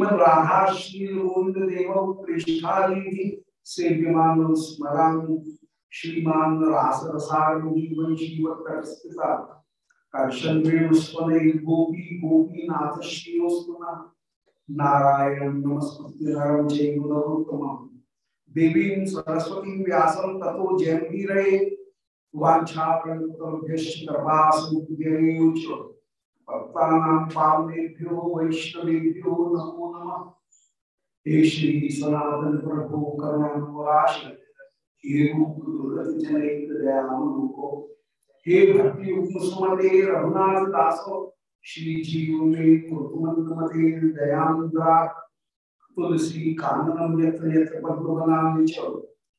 श्रीमद राधा श्री गोविंद देव पृष्ठादि सेव्यमान स्मरण श्रीमान रास रसारूपीवंशीवत्तरस्थिता कर्षण में वेणुस्वने गोपी गोपीनाथ श्रीयोस्तुना नारायण नमस्कृत्य नरम चैव नरोत्तमम् देवीं सरस्वती व्यासं ततो जयंतीरे वाञ्छाकल्पतरुभ्यश्च कृपासमुद्यमेव च भक्तानां पावनेभ्यो वैष्णवेभ्यो, नमो नमः। हे श्री सनातन प्रभु करुणानुराश हे रूप दुर्गति जनैक, दयालु हे भक्ति उपसुमते, रघुनाथ दासो, श्री जीव में कुरुमंदमते दयानुद्रा तुलसी काननम यत्र यत्र पद्मनाम च,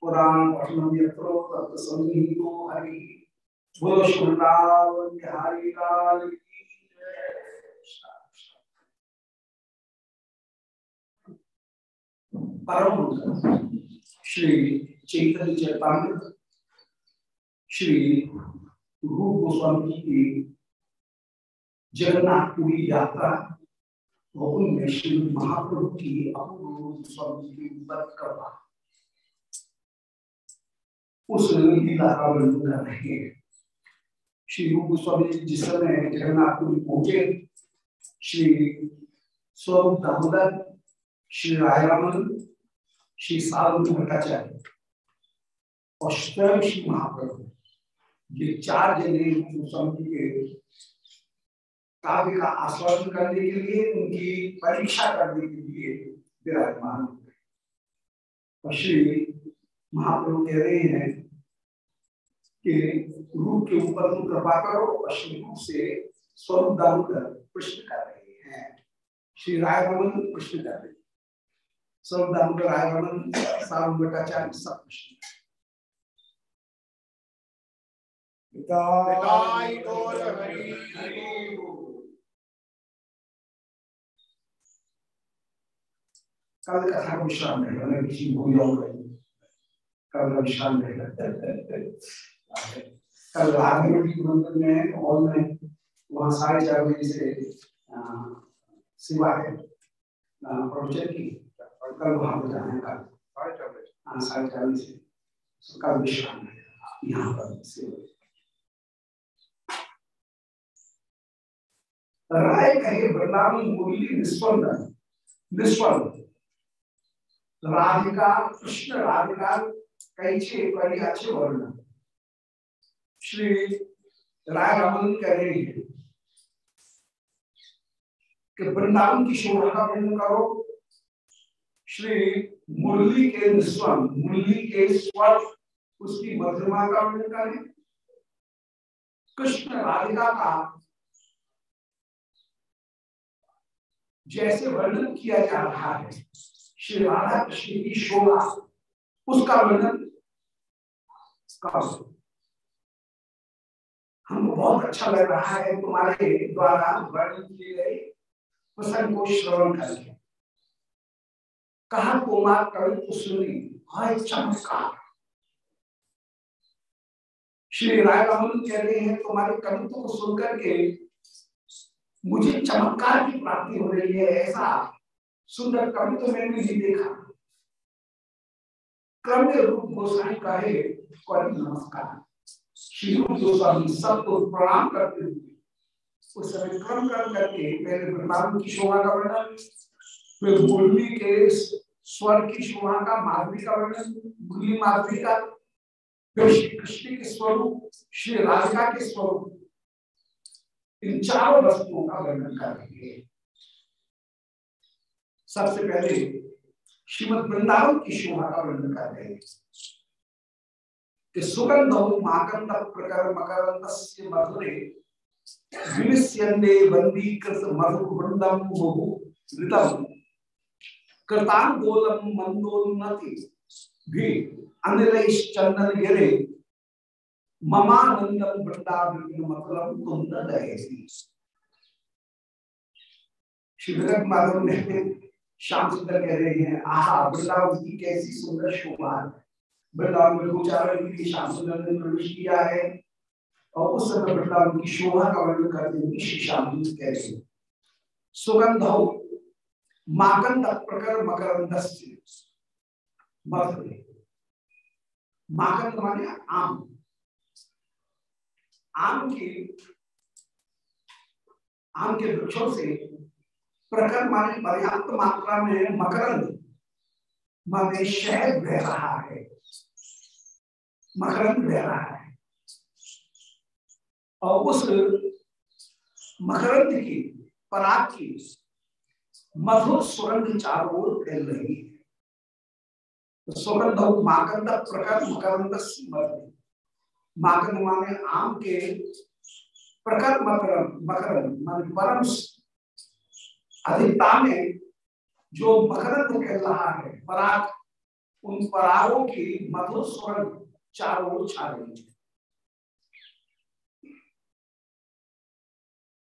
पुराण पठनम यत्र तत् संगीतो हरि। बोलो शुभरावण बिहारी लाल की परम श्री चैतन्य चैतन्य श्री रूप गोस्वामी की जगन्नाथपुरी यात्रा और उनमें श्री महाप्रभु की अपूर्व स्वामी की कृपा उस लीला का वर्णन कर रहे। हैं श्री रूप गोस्वामी जी जिस समय जगन्नाथपुरी पहुँचे, श्री स्वरूप दामोदर, श्री रायरामन, श्री साधु भट्टाचार्य और स्वयं श्री महाप्रभु, ये चार जने स्वामी के काव्य का आस्वादन करने के लिए, उनकी परीक्षा करने के लिए विराजमान और श्री महाप्रभु कह रहे हैं कि रूप के ऊपर तुम कृपा करो श्री रूप से स्वरूप दामोदर प्रश्न कर रहे हैं। श्री राय रमन प्रश्न कर रहे स्वरूप दामोदर राय रमन सारू भट्टाचार्य सब प्रश्न कल कथा का विश्राम रहेगा किसी भूल जाऊँगा कल का विश्राम रहेगा कल राघवेंद्र मंदिर में हॉल में वहाँ साढ़े चार बजे से सेवा है। प्रवचन की। और कल वहाँ पर जाना है कल साढ़े चार बजे। हाँ साढ़े चार बजे से। कल विश्राम रहेगा यहाँ पर सेवा राय कहे वृंदावन मुरली निस्पंद निस्पंद राधिका कृष्ण राधिका कई छे कई अच्छे वर्ण श्री राय रमन कह रहे हैं। कि वृंदावन की शोभा का वर्णन करो। श्री मुरली के निस्वर मुरली के स्वर उसकी मधुरमा का वर्णन करें। कृष्ण राधिका का जैसे वर्णन किया जा रहा है, श्री राधा कृष्ण की शोभा, उसका वर्णन हमको बहुत अच्छा लग रहा है तुम्हारे द्वारा वर्णन किए गए प्रसंग को श्रवण करके। कहा कुमार कवि सुनी हाय चमत्कार। श्री राय रमन कह रहे हैं, तुम्हारे कवित्व को सुनकर के मुझे चमत्कार की प्राप्ति हो रही है, ऐसा सुंदर कवित्व तो मैंने नहीं देखा। क्रम्य रूप गोसाई का है नमस्कार। श्री गोस्वामी सबको प्रणाम करते हुए उस समय क्रम करके पहले वृंदावन की शोभा का वर्णन, फिर मुरली के स्वर की शोभा का, माधवी का वर्णन, मुरली माधवी का, फिर श्री कृष्ण के स्वरूप, श्री राधिका के स्वरूप, इन चारों वस्तुओं का वर्णन कर रही है सबसे पहले श्रीमद वृंदावन की शोभा का वर्णन कर रहे हैं। कि सुगंध माकंद प्रकर मकरंद मधुरे विनिस्यन्ने बंदीकृत मधु वृंदम बहु ऋतम कृतांगोलम मंदोन्नति भी अनिल चंदन गिरे ममानंदम वृंदावन मतलब कुंद दहेसी शिवरत माधव ने श्याम सुंदर कह रहे हैं, आहा, वृंदावन की कैसी सुंदर शोभा है। वृंदावन में गोचारण के लिए श्याम सुंदर ने प्रवेश किया है और उस समय वृंदावन की शोभा का वर्णन करते हुए श्री हैं सुगंध माकंद प्रकर मकरंद माकंद माने आम। आम की, आम के वृक्षों से प्रकर माने पर्याप्त मात्रा में मकरंद, माने शहद बह रहा है। मकरंद बह रहा है। और उस मकरंद की, पराग की मधुर सुरंग चारों ओर फैल रही है। तो सुगंध माकंद प्रकट मकरंद माकंद माने आम के प्रकट मकरंद मकरंद मान परम अधिकता में जो मकरंद फैल रहा है, पराग, उन परागों की मधुर सुगंध चारों ओर छा रही है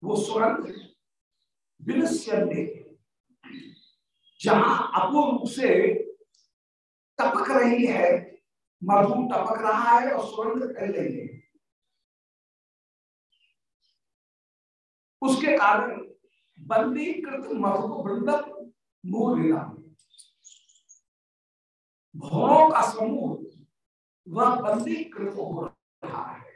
वो विलस्यन्ते जहाँ अपूर्व से टपक रही है मधु टपक रहा है और सुगंध फैल रही है। उसके कारण बंदीकृत मधु वृंदक मूल भौरों का समूह वह बंदीकृत हो रहा है।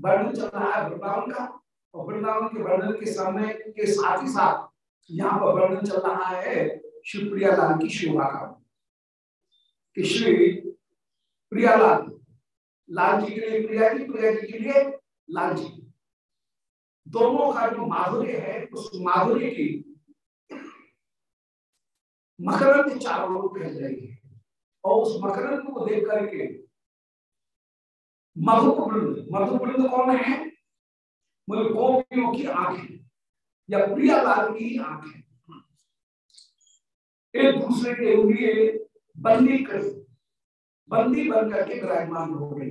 वर्णन चल रहा है वृंदावन का और वृंदावन के वर्णन के समय के साथ ही साथ यहाँ पर वर्णन चल रहा है शिवप्रिया लाल की शोभा का। कि श्री प्रियालाल, लाल जी के लिए प्रिया जी प्रिया जी के लिए लाल जी। दोनों का जो माधुर्य है, उस माधुर्य की मकरंद चारों ओर फैल रही है। और उस मकरंद को देख करके मधुवृंद मधुवृंद कौन है? मुझे गोपियों की आँखें या प्रियालाल की आँखें एक दूसरे के लिए बंदी कर बंदी बन करके विराजमान हो गई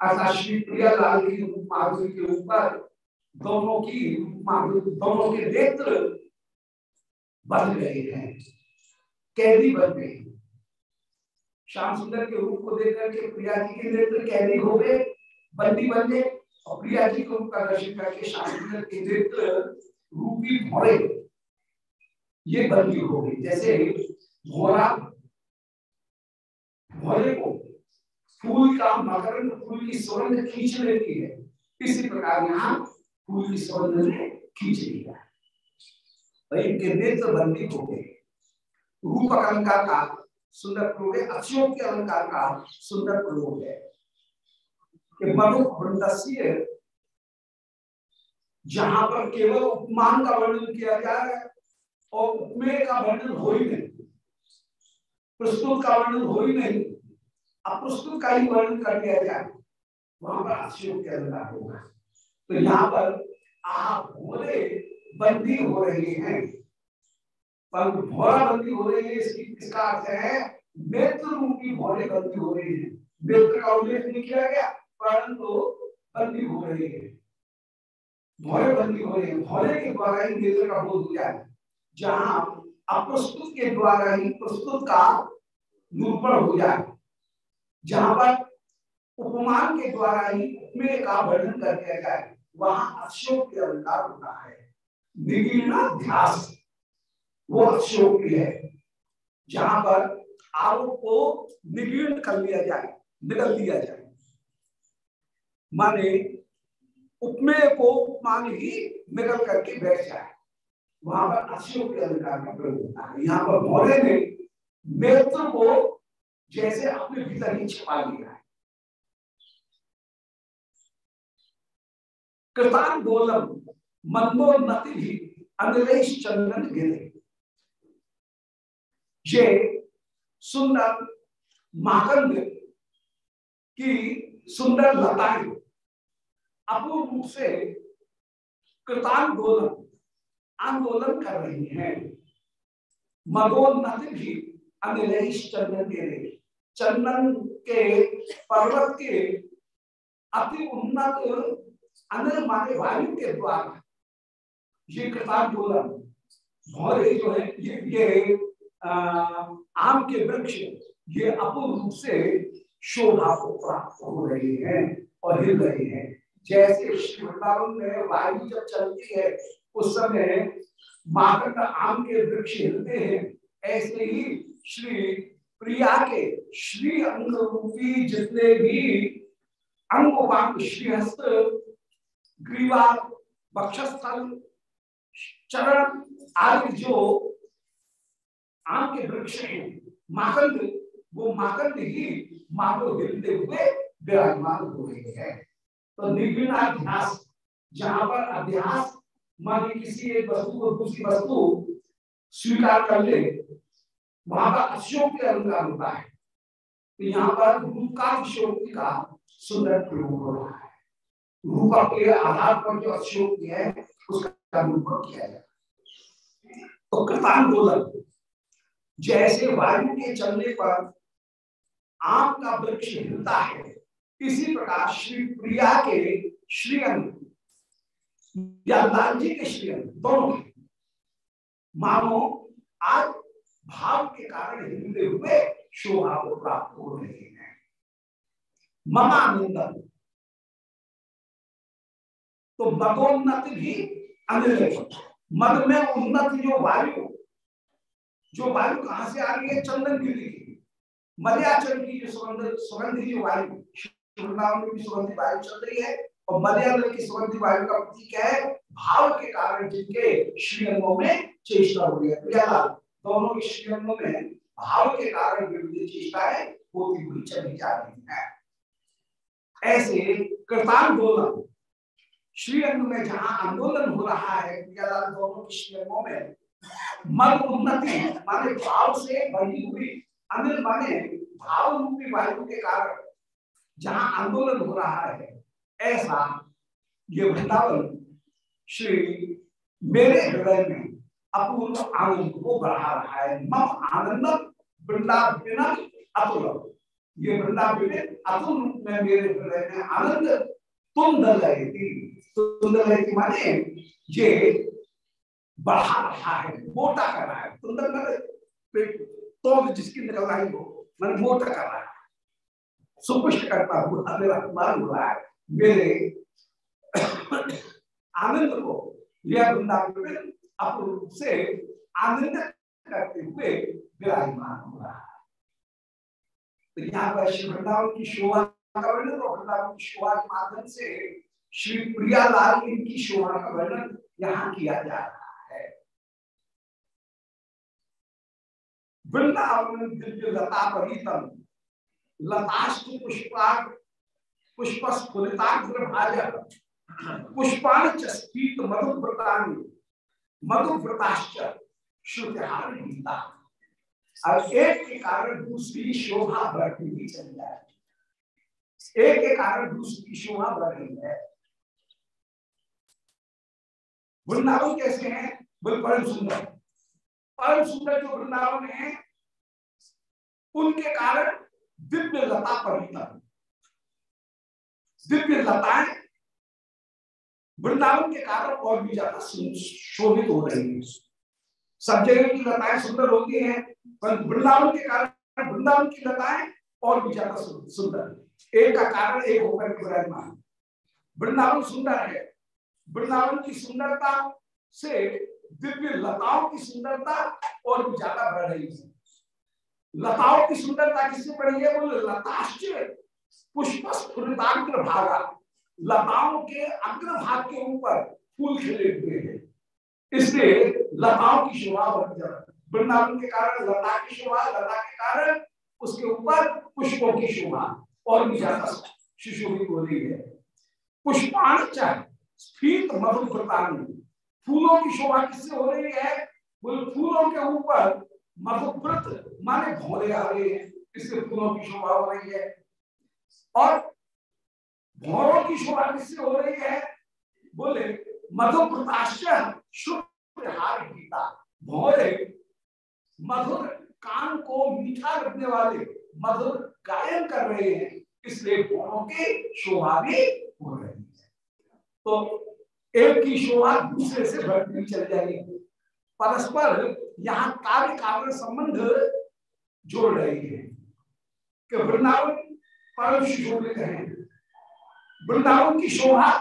अर्थात श्री प्रियालाल की माधुरी के ऊपर दोनों की दोनों के नेत्र बन गए हैं। कैदी बन गए श्याम सुंदर के रूप को देख करके प्रिया जी के नेत्र कैदी हो गए बंदी बन गए, और प्रिया जी को उनका दर्शन करके श्याम सुंदर के नेत्र रूपी भोरे। ये बंदी हो गई। जैसे घोड़ा घोड़े को फूल का मकरंद, फूल की सुगंध खींच लेती है। इसी प्रकार यहाँ फूल की सुगंध ने खींच लिया। इनके नेत्र बंदी हो गए। रूप अलंकार का सुंदर प्रयोग है अक्षयों के अलंकार का सुंदर प्रयोग है। कि मनु वृंदस्य जहाँ पर केवल उपमान का वर्णन किया जाए और उपमेय का वर्णन हो ही नहीं। प्रस्तुत का वर्णन हो ही नहीं, अप्रस्तुत का ही वर्णन कर दिया जाए, वहाँ पर अक्षयों के अंदर होगा तो यहाँ पर आप भोरे बंदी हो रही हैं। पर भोरा बंदी हो रही है, इसकी इसका अर्थ है? नेत्र रूपी भोरे बंदी हो रही है। नेत्र का उल्लेख नहीं किया गया, परंतु बंदी हो रही है। भोरे बंदी हो रही है। भोरे के द्वारा ही नेत्र का बोध हो जाए जहाँ अप्रस्तुत के द्वारा ही प्रस्तुत का निरूपण हो जाए। जहाँ पर उपमान के द्वारा ही उपमेय का वर्णन कर दिया जाए, वहाँ अशोक के अलंकार होता है। ध्यास वो अशोक है। जहाँ पर आरोप को निगीर्ण कर लिया जाए, निकल दिया जाए। माने उपमेय को उपमान ही निकल करके बैठ जाए। वहाँ पर अशोक के अधिकार का प्रयोग होता है। यहाँ पर मौर्य ने नेत्र को जैसे अपने भीतर ही छिपा लिया है। कृतांदोलम मंदोन्नति भी अनिलेश चंदन गिरे। ये सुंदर माकंद की सुंदर लताएँ अपूर्ण रूप से कृतांदोलन आंदोलन कर रही हैं। मगोन्नति भी अनिलेश चंदन के चंदन के पर्वत के अति उन्नत अनिल माने वायु के द्वारा ये कृतांदोलन भौरे जो है, ये ये आम के वृक्ष, ये अपूर्ण रूप से शोभा को प्राप्त हो रहे हैं और हिल रहे हैं। जैसे वृंदावन में वायु जब चलती है, उस समय माकंड आम के वृक्ष हिलते हैं। ऐसे ही श्री प्रिया के श्री अंग रूपी जितने भी अंग श्रीहस्त, ग्रीवा बक्षस्थल चरण आदि जो आम के वृक्ष हैं। माकंद वो माकंद ही माँ को हिलते हुए विराजमान हो रहे हैं। तो निर्विण अध्यास, जहाँ पर अध्यास मान किसी एक वस्तु को दूसरी वस्तु स्वीकार कर ले, वहाँ पर अशोक के अलंकार होता है। तो यहाँ पर रूप का अशोक्ति का सुंदर प्रयोग हो रहा है। रूप के आधार पर जो अशोक है, उसका निरूपण किया जाए तो कृतांदोलन जैसे वायु के चलने पर आम का वृक्ष हिलता है, इसी प्रकार श्री प्रिया के श्रीअंग या लाल जी के श्रीअंग दोनों मानो, आज भाव के कारण हिलते हुए शोभा को प्राप्त हो रहे हैं। ममानंदन। तो मदोन्नति भी अनिल मद में उन्नत जो वायु जो वायु कहाँ से आ रही है? चंदन की मध्याचल की जो सुगंध, सुगंधी जो वायु में भी सुगंधी वायु चल रही है, और मध्याचल की सुगंधी वायु का प्रतीक है भाव के कारण जिनके श्रीअंगों में चेष्टा हो रही है। दोनों के श्रीअंगों में भाव के कारण विविध चेष्टा है होती हुई चली जा रही है। ऐसे कृतांदोलन श्रीअंग में जहाँ आंदोलन हो रहा है दोनों के श्रीअंगों में मन उन्नति माने भाव से बनी हुई अनिल माने भाव रूपी वायु के कारण जहाँ आंदोलन हो रहा है, ऐसा ये वृंदावन श्री मेरे हृदय में अपूर्व आनंद को बढ़ा रहा है। मम आनंद वृंदावन अतुल। ये वृंदावन अतुल रूप में मेरे हृदय में आनंद तुम दलती तुम दलती माने ये बढ़ा रहा है, मोटा कर रहा है। तुंदर मैंने तो जिसकी निकल रही हो मैंने मोटा कर रहा है। सुपुष्ट करता हुआ मेरा हो रहा है। मेरे आनंद को यह वृंदावन अपने रूप से आनंद करते हुए विराजमान हो रहा है। तो यहाँ पर श्री वृंदावन की शोभा वृंदावन की शोभा के माध्यम से श्री प्रियालाल इनकी शोभा का वर्णन यहाँ किया जा रहा है। वृंदावन दिव्य लता परितम लताष्ट पुष्पाग पुष्प स्फुलिताग्र भाज पुष्पाण मधुव्रतानि, मधुव्रताश्च श्रुतिहार गीता और एक के कारण दूसरी शोभा बढ़ती जाए एक के कारण दूसरी शोभा बढ़ रही है। वृंदावन कैसे हैं? बोल, परम सुंदर। परम सुंदर जो वृंदावन है उनके कारण दिव्य लता परिता दिव्य लताएँ वृंदावन के कारण और भी ज़्यादा शोभित हो रही है। सब जगह की लताएँ सुंदर होती हैं, पर वृंदावन के कारण, वृंदावन की लताएँ और भी ज़्यादा सुंदर एक का कारण एक होकर विराजमान वृंदावन सुंदर है। वृंदावन की सुंदरता से दिव्य लताओं की सुंदरता और भी ज़्यादा बढ़ रही है। लताओं की सुंदरता किससे बढ़ी है? बोले लताश्च पुष्प स्फुरिताग्र भागा। लताओं के अग्रभाग के ऊपर फूल खिले हुए हैं। इसलिए लताओं की शोभा बढ़ जाती वृंदावन के कारण लता की शोभा, लता के कारण उसके ऊपर पुष्पों की शोभा और भी ज़्यादा सुशोभित हो रही है। पुष्पाण चाहे, स्फीत मधुप्रतान फूलों की शोभा किससे हो रही है? बोले, फूलों के ऊपर मधुव्रत माने भौरे आ रहे हैं इससे फूलों की शोभा हो रही है। और भौरों की शोभा किससे हो रही है? बोले मधुप्रताश्चर शुभ हार गीता। भौरे मधुर कान को मीठा रखने वाले, मधुर गायन कर रहे हैं, इसलिए भौरों की शोभा भी हो रही है। तो एक की शोभा दूसरे से बढ़ती चल जाएगी। परस्पर यहाँ कार्य कारण संबंध जोड़ रही है। कि वृंदावन परम शोभित है। वृंदावन की शोभा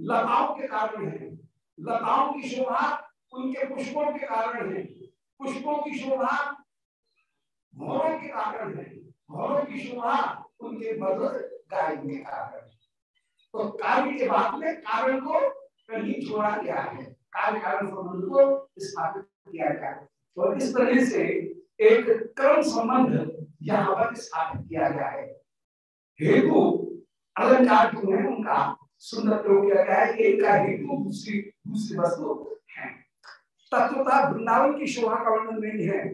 लताओं के कारण है। लताओं की शोभा उनके पुष्पों के कारण है। पुष्पों की शोभा भौरों के कारण है। भौरों की शोभा उनके मधुर गाय के कारण तो कार्य के बाद में कारण को कहीं छोड़ा गया है। कार्य कारण संबंध को स्थापित किया गया तो इस तरह से एक क्रम संबंध यहाँ पर स्थापित किया गया है। हेतु अलंकार जो है? उनका सुंदर प्रयोग किया गया है। एक का हेतु, दूसरी दूसरी वस्तु है। तत्वता वृंदावन की शोभा का वर्णन नहीं है।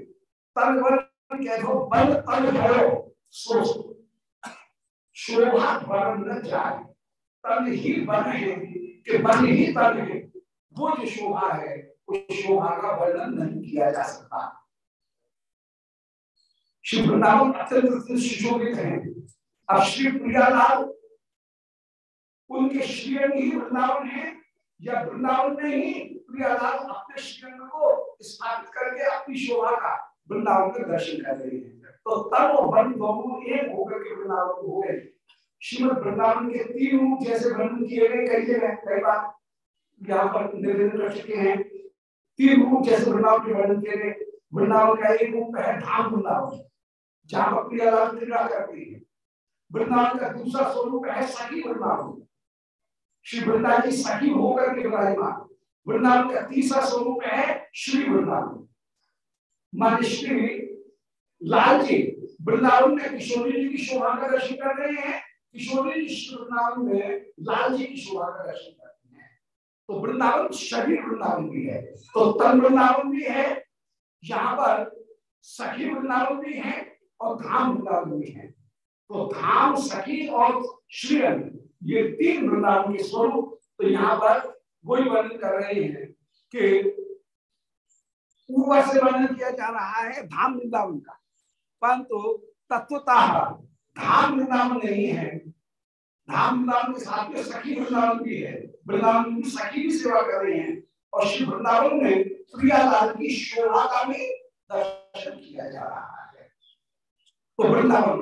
तन वर्ण कह दो, बल तन सो शोभा वर्ण जाए। तन ही बन है कि बन ही तन है। वो जो शोभा है, उस शोभा का वर्णन नहीं किया जा सकता। श्री वृंदावन अत्यंत सुशोभित है अब श्री प्रियालाल उनके श्रीअंग ही वृंदावन है, या वृंदावन में ही प्रियालाल अपने श्रीअंग को स्थापित करके अपनी शोभा का वृंदावन का दर्शन कर रहे हैं। तो तब वन दोनों एक होकर के वृंदावन हो गए। श्रीमद वृंदावन के तीन रूप जैसे वर्णन किए गए, कई जगह, कई बार यहाँ पर निवेदन कर चुके हैं। तीन रूप जैसे वृंदावन के वर्णन किए गए। वृंदावन का एक रूप है धाम वृंदावन। जहाँ पर प्रियालाल क्रीड़ा करती है। वृंदावन का दूसरा स्वरूप है सखी वृंदावन। श्री वृंदा जी सखी होकर के विराजमान। वृंदावन का तीसरा स्वरूप है श्री वृंदावन। मान श्री लाल जी, वृंदावन में किशोरी जी की शोभा का दर्शन कर रहे हैं। किशोरी जी वृंदावन में लाल जी की शोभा का दर्शन करते हैं। तो वृंदावन शरीर वृंदावन भी है। तो तन वृंदावन भी है। यहाँ पर सखी वृंदावन भी है। और धाम वृंदावन भी है। तो धाम सखी और श्रीअन ये तीन वृंदावन के स्वरूप तो यहाँ पर वही वर्णन कर रहे हैं कि ऊपर से वर्णन किया जा रहा है धाम वृंदावन का। परंतु तत्वता धाम वृंदावन नहीं है। धाम वृंदावन के साथ में सखी वृंदावन भी है। वृंदावन की सखी भी सेवा कर रहे हैं और श्री वृंदावन में प्रियालाल की शोभा का भी दर्शन किया जा रहा है। तो वृंदावन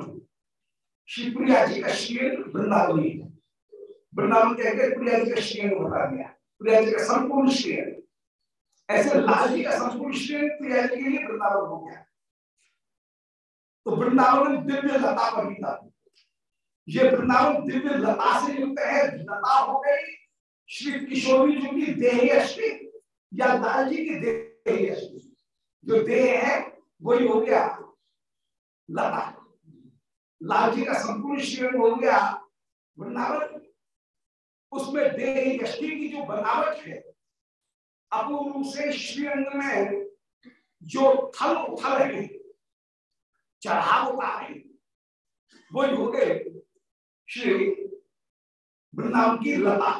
श्री प्रिया जी का श्री वृंदावनी है वृंदावन कहकर प्रिया जी का श्री बता दिया प्रिया जी का संपूर्ण श्री ऐसे लाल जी का संपूर्ण श्री प्रिया जी के लिए वृंदावन हो गया। तो वृंदावन दिव्य लता भी ये वृंदावन दिव्य लता से युक्त है, लता हो गई श्री किशोरी जी की देह अष्टी या लाल जी की देह अष्टी जो देह है, वही हो गया। लता लाल जी का संपूर्ण श्रीअंग हो गया वृंदावन। उसमें देह अष्टी की जो बनावट है, अपूर्ण रूप से श्रीअंग में जो थल उथल है, चढ़ाव उतार है, वो गए श्री वृंदावन की लता।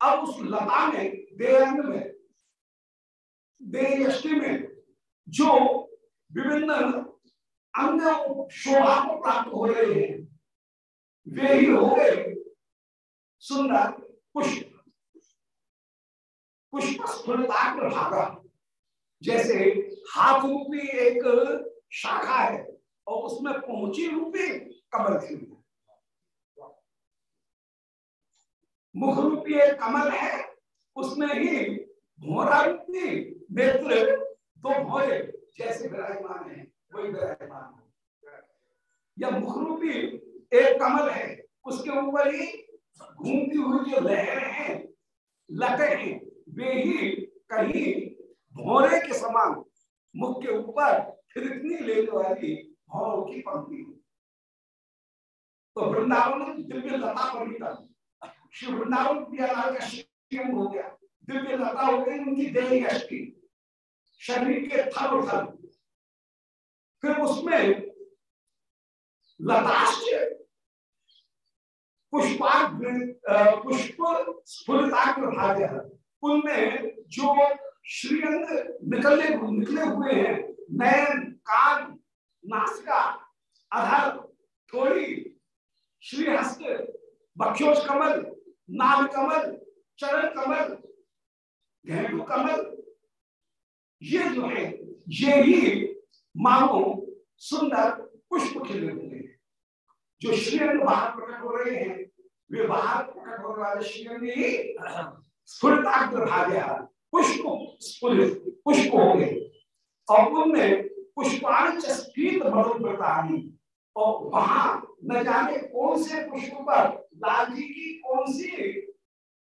अब उस लता में, देह में देह में जो विभिन्न अंग शोभा को प्राप्त हो रहे हैं वे ही हो गए। सुंदर, पुष्प। पुष्प भागा। जैसे हाथ रूपी एक शाखा है और उसमें पहुँची रूपी कमल खिल मुख रूपी एक कमल है, उसमें ही भोरा रूपी नेत्र दो भोरे जैसे विराजमान है। वही विराजमान है या मुख रूपी एक कमल है, उसके ऊपर ही घूमती हुई जो लहरें हैं, लटे हैं, वे ही कहीं भोरे के समान मुख के ऊपर फिरकनी लेने वाली भौरों की पंक्ति तो वृंदावन दिव्य लता पर ही श्री वृंदावन प्रियालाल का श्रीअंग हो गया। दिव्य लता हो गई, उनकी देह शरीर के थल थल फिर उसमें लताश्च पुष्पाग पुष्प स्फुरताग्र भाग उनमें जो श्रीअंग निकले निकले हुए हैं, नयन कान नासिका, अधर, थोड़ी, श्रीहस्त बक्षोज कमल, नाल कमल, चरण कमल घेटू कमल, ये जो है, ये ही मानो सुंदर पुष्प खिले हुए हैं जो श्रीअंग बाहर प्रकट हो रहे हैं, वे बाहर प्रकट होने वाले श्रीअंग ही स्फुरताग्र भाग्य पुष्प पुष्प हो गए। और उनमें पुष्पांच स्फीत मधुप्रतानी और वहाँ न जाने कौन से पुष्प पर लाल जी की कौन सी,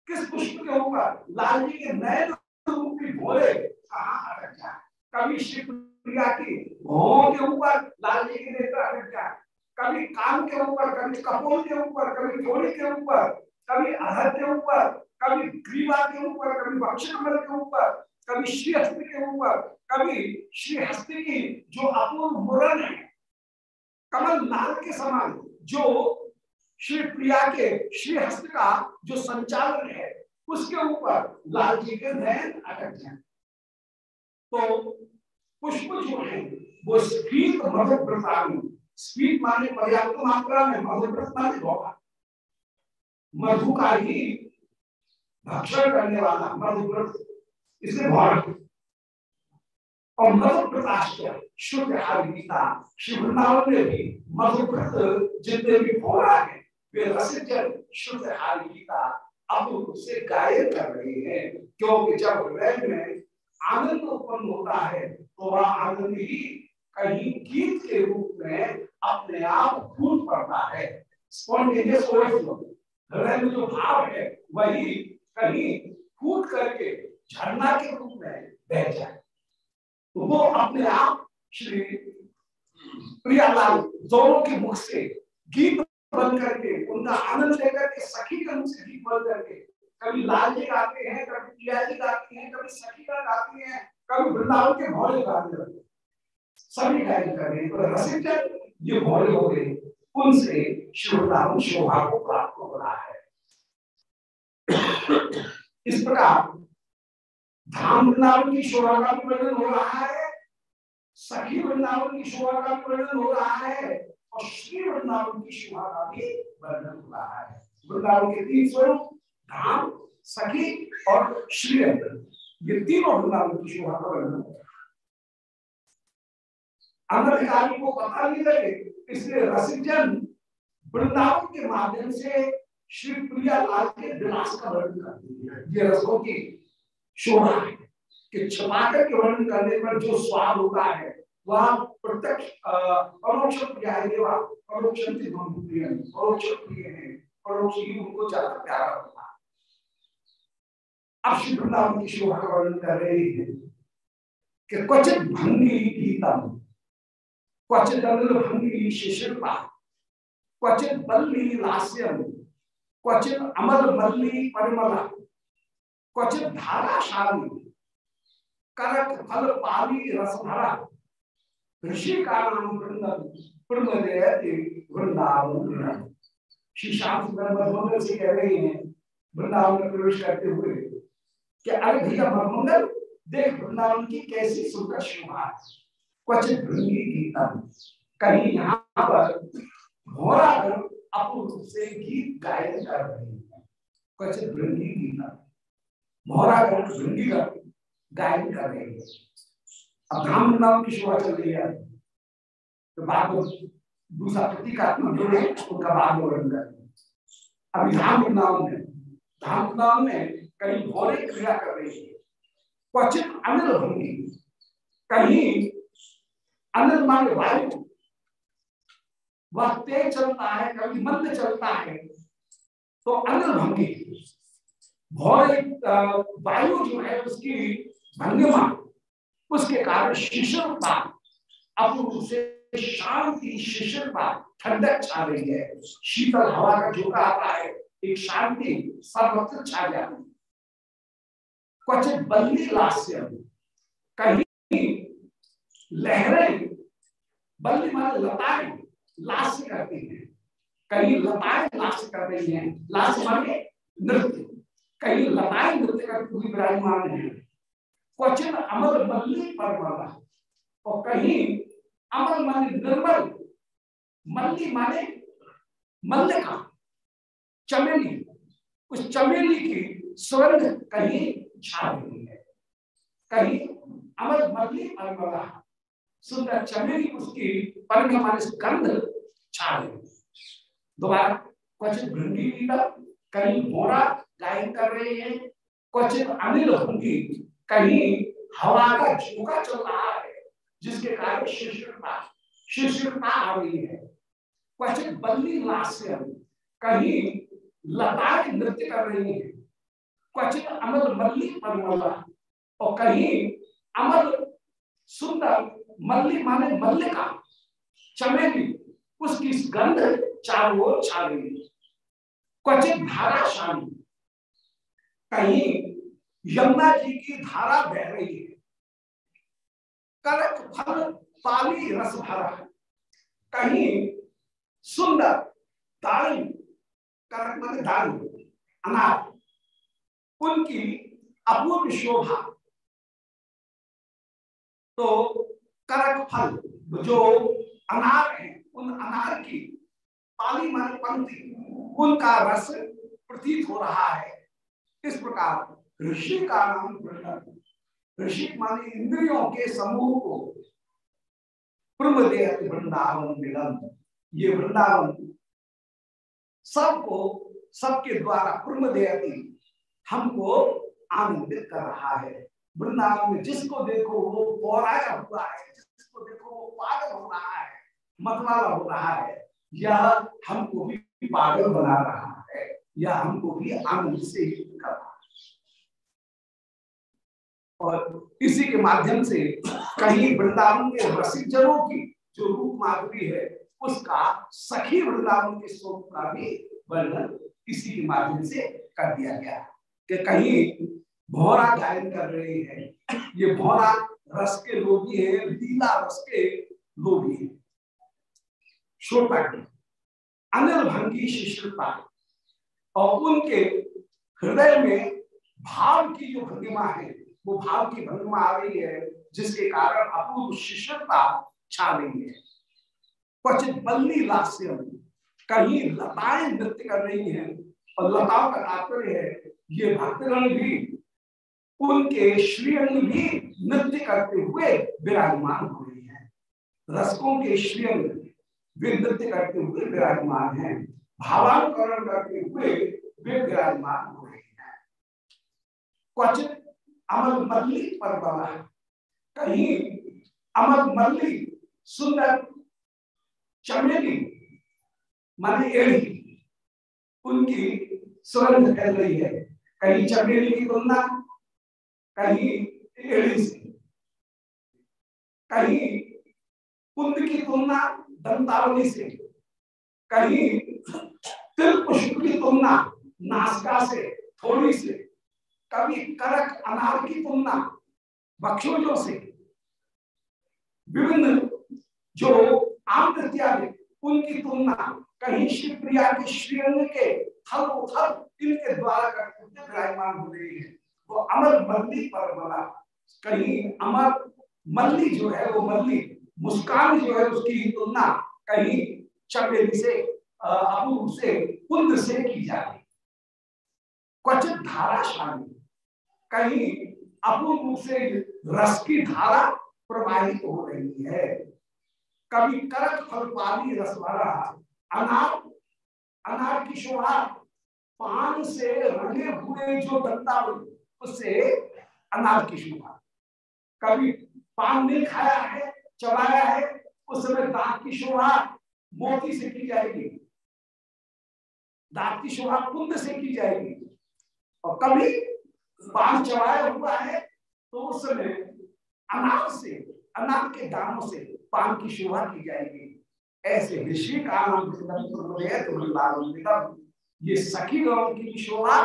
किस पुष्प के ऊपर लाल जी के नए रूप रूपी भोले कहा कभी श्री प्रिया की भों के ऊपर लाल जी के नेत्र अटक जाए कभी कान के ऊपर, कभी कपोल के ऊपर, कभी थोड़ी के ऊपर, कभी अधर के ऊपर, कभी ग्रीवा के ऊपर, कभी वक्ष कमल के ऊपर, कभी श्री हस्त के ऊपर, कभी श्री हस्त की जो अपूर्व मुरन है, कमल लाल के समान, जो श्री प्रिया के, श्री हस्त का जो संचालन है, उसके ऊपर लाल जी के नयन अटक जाए। तो पुष्प जो है। वो स्फीत मधु प्रसाद स्पीड माने पर्याप्त मात्रा में माने धोखा। मधु का ही भक्षण करने वाला मधुव्रत इसलिए भौर और शुद्ध गीता में भी जितने भी है, वे शुद्ध अब उससे गायन कर रहे हैं। क्योंकि जब हृदय में आनंद उत्पन्न होता है तो वह आनंद ही कहीं गीत के रूप में अपने आप फूल पड़ता है। हृदय में जो भाव है, वही कहीं फूट करके झरना के रूप में बह जाए। तो वो अपने आप श्री प्रियालाल दोनों के मुख से गीत बन करके, उनका आनंद लेकर के, सखी के मुख से गीत बन करके, कभी लाल जी गाते हैं, कभी प्रिया जी गाती हैं, कभी सखी गाती हैं कभी वृंदावन के भौले गाते रहते सभी गायन कर रहे हैं तो रसिक ये भौले हो गए। उनसे शिवनाम शोभा को प्राप्त हो रहा है। इस प्रकार धाम वृंदावन की शोभा का वर्णन हो रहा है, सखी वृंदावन की शोभा का वर्णन हो रहा है, और श्री वृंदावन की शोभा का भी वर्णन हो रहा है। वृंदावन के तीन स्वरूप, धाम, सखी और श्री ये तीनों वृंदावन की शोभा का वर्णन अनधिकारी को पता नहीं लगे, इसलिए रसिक जन वृंदावन के माध्यम से श्री प्रिया लाल के विलास का वर्णन करती है। ये रसों की शोभा है कि छपाकर के वर्णन करने पर जो स्वाद होता है, वह प्रत्यक्ष परोक्ष प्रिय है। परोक्ष प्रिय है परोक्ष ही उनको ज़्यादा प्यारा होता है। अब वृंदावन की शोभा का वर्णन कर रहे हैं कि क्वचित भंगी क्वचित भंगी शिशिरता क्वचित बल्ली लास्यम क्वचित अमल मल्ली परिमल, क्वचित धाराशाली, करक फल पाली रसभरा ऋषि वृंदावन श्री सुंदर से कह रहे हैं, वृंदावन में प्रवेश करते हुए कि अरे भैया मधुमंगल देख वृंदावन की कैसी सुंदर शोभा क्वचित भृंगी गीता। कहीं यहाँ पर घोड़ा अपूर्व से गीत गायन कर रहे हैं। क्वचित भृंगी गीता। मोहरा भृंगी गायन कर रहे हैं। अब धाम नाम की शोभा चल रही है। तो बाद दूसरा प्रतीकात्मक जो है, उनका बाद वर्णन कर अभी धाम वृंदावन में धाम वृंदावन में कहीं घोड़े क्रिया कर रही है क्वचित अनिल भंगी कहीं अनिल माने वायु वह तेज चलता है, कभी मंद चलता है तो अनिल भंगी। भौरिक वायु जो है, उसकी भंगिमा, उसके कारण शिशिरता, अपूर्व से शांति, शिशिरता, ठंडक छा रही है। शीतल हवा का झोंका आता है, एक शांति, सर्वत्र छा जाती क्वचित बल्ली लास्य कहीं लहरें बल्ली माने लताएँ लाश करती हैं। कहीं लताएँ लाश कर रही हैं। लाश माने नृत्य। कहीं लताएँ नृत्य करती हुई विराजमान है। क्वचिन अमल मल्ली पर वाला और कहीं अमल माने निर्मल। मल्ली माने मल्लिका। चमेली। उस चमेली की स्वर्ग कहीं छा रही है कहीं मल्ली पर वाला सुंदर चमेली उसकी पंख हमारे गंध छा रही दोबारा भृंगी कहीं गायन कर रहे हैं अनिल भंगी कहीं हवा का झोंका चल रहा है जिसके कारण शिशिरता शिशिरता आ रही है क्वचित बल्ली लास्य कहीं लताएँ नृत्य कर रही है क्वचित अमल मल्ली परमला और कहीं अमल सुंदर मल्ली माने मल्लिका। चमेली, उसकी गंध चारों ओर छा रही क्वचित धारा शामी कहीं यमुना जी की धारा बह रही है। करक फल पाली रस भरा कहीं सुंदर दारू करक माने दारू अनार। उनकी अपूर्व शोभा। तो करक फल, जो अनार है, उन अनार की पाली मान पंक्ति, उनका रस प्रतीत हो रहा है। इस प्रकार ऋषि का नाम ऋषि माने इंद्रियों के समूह को वृंदावन मिलन ये वृंदावन सबको, सबके द्वारा प्रमदेयति हमको आनंदित कर रहा है। वृंदावन में जिसको देखो, वो पौराया हुआ है। जिसको देखो, वो पागल हो रहा है, मतवाला हो रहा है। यह हमको भी पागल बना रहा है। यह हमको भी आनंद से युक्त कर रहा है। और इसी के माध्यम से कहीं वृंदावन के रसिक जनों की जो रूप माधुरी है, उसका सखी वृंदावन के स्वरूप का भी वर्णन इसी के माध्यम से कर दिया गया कि कहीं भौरा गायन कर रहे हैं। ये भौरा रस के लोभी है, लीला रस के लोभी है। श्रोता की अनिल भंगी शिष्यता और उनके हृदय में भाव की जो भंगिमा है, वो भाव की भंगिमा आ रही है, जिसके कारण अपूर्व शिष्यता छा रही है। क्वचित बल्ली लास्य कहीं लताएँ नृत्य कर रही हैं और लताओं का तात्पर्य है ये भक्तगण भी, उनके श्रीअंग भी नृत्य करते हुए विराजमान हो रही है। रसकों के श्रीअंग वे नृत्य करते हुए विराजमान हैं। भावानुकरण करते हुए वे विराजमान हो रहे हैं। क्वचित अमल मल्ली पर बना कहीं अमल मल्ली सुंदर, चमेली माने एड़ी, उनकी सुगंध फैल रही है। कहीं चमेली की तुलना, कहीं कहीं कुंद की तुलना दंतावली से। कहीं तिल पुष्प की तुलना नासका से, थोड़ी से। कभी करक अनार की तुलना बक्षोजों से। विभिन्न जो आम इत्यादि उनकी तुलना कहीं शिवप्रिया के श्रीअंग के थल उथल इनके द्वारा विराजमान हो रही है। वो अमर मल्ली बना। कहीं अमर मल्ली जो है, वो मल्ली, मुस्कान जो है, उसकी तुलना कहीं चमेली से अपूर्व से, कुंद से की जाती क्वचित धारा शामिल कहीं अपूर्व से रस की धारा प्रवाहित हो रही है। कभी करक फल पाली रस भरा अनार अनार की शोभा पान से रंगे हुए जो दंतावली उससे अनार की शोभा कभी पान नहीं खाया है, चबाया है, उस समय दांत की शोभा मोती से की जाएगी। दांत की शोभा कुंद से की जाएगी। और कभी पान चबाया हुआ है तो उस समय अनार से अनार के दानों से पान की शोभा की जाएगी। ऐसे ऋषि का ये सखी गौर की शोभा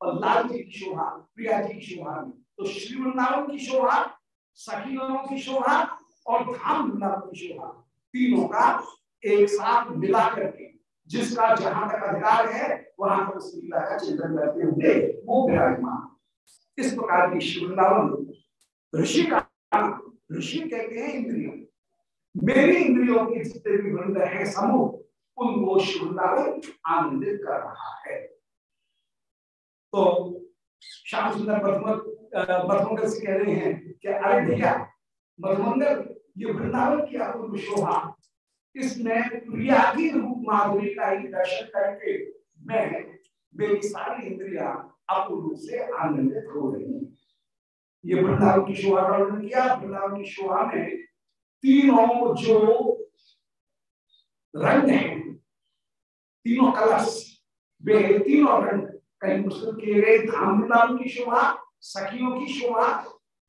और लाल जी की शोभा, प्रिया जी की शोभा। तो श्री वृंदावन की शोभा, सखी गौरों की शोभा और धाम वृंदावन की शोभा। तीनों का एक साथ मिला करके जिसका जहाँ तक अधिकार है, वहाँ तक उस लीला का चिंतन करते हुए वो विराजमान। इस प्रकार की श्री वृंदावन ऋषि का ऋषि कहते हैं इंद्रियों। मेरी इंद्रियों के जितने भी वृंद है, समूह उनको वृंदावन आनंदित कर रहा है। तो श्याम सुंदर मधुमंगल से कह रहे हैं कि, अरे भैया मधुमंगल ये वृंदावन की अपूर्व शोभा, इसमें प्रिया की रूप माधुरी का ही दर्शन करके मैं मेरी सारी इंद्रिया अपूर्व से आनंदित हो रही ये वृंदावन की शोभा का वर्णन किया। वृंदावन की शोभा में तीनों जो रंग हैं तीनों कलर्स वे तीनों रंग कहीं पुस्तक के गए धाम की शोभा, सखियों की शोभा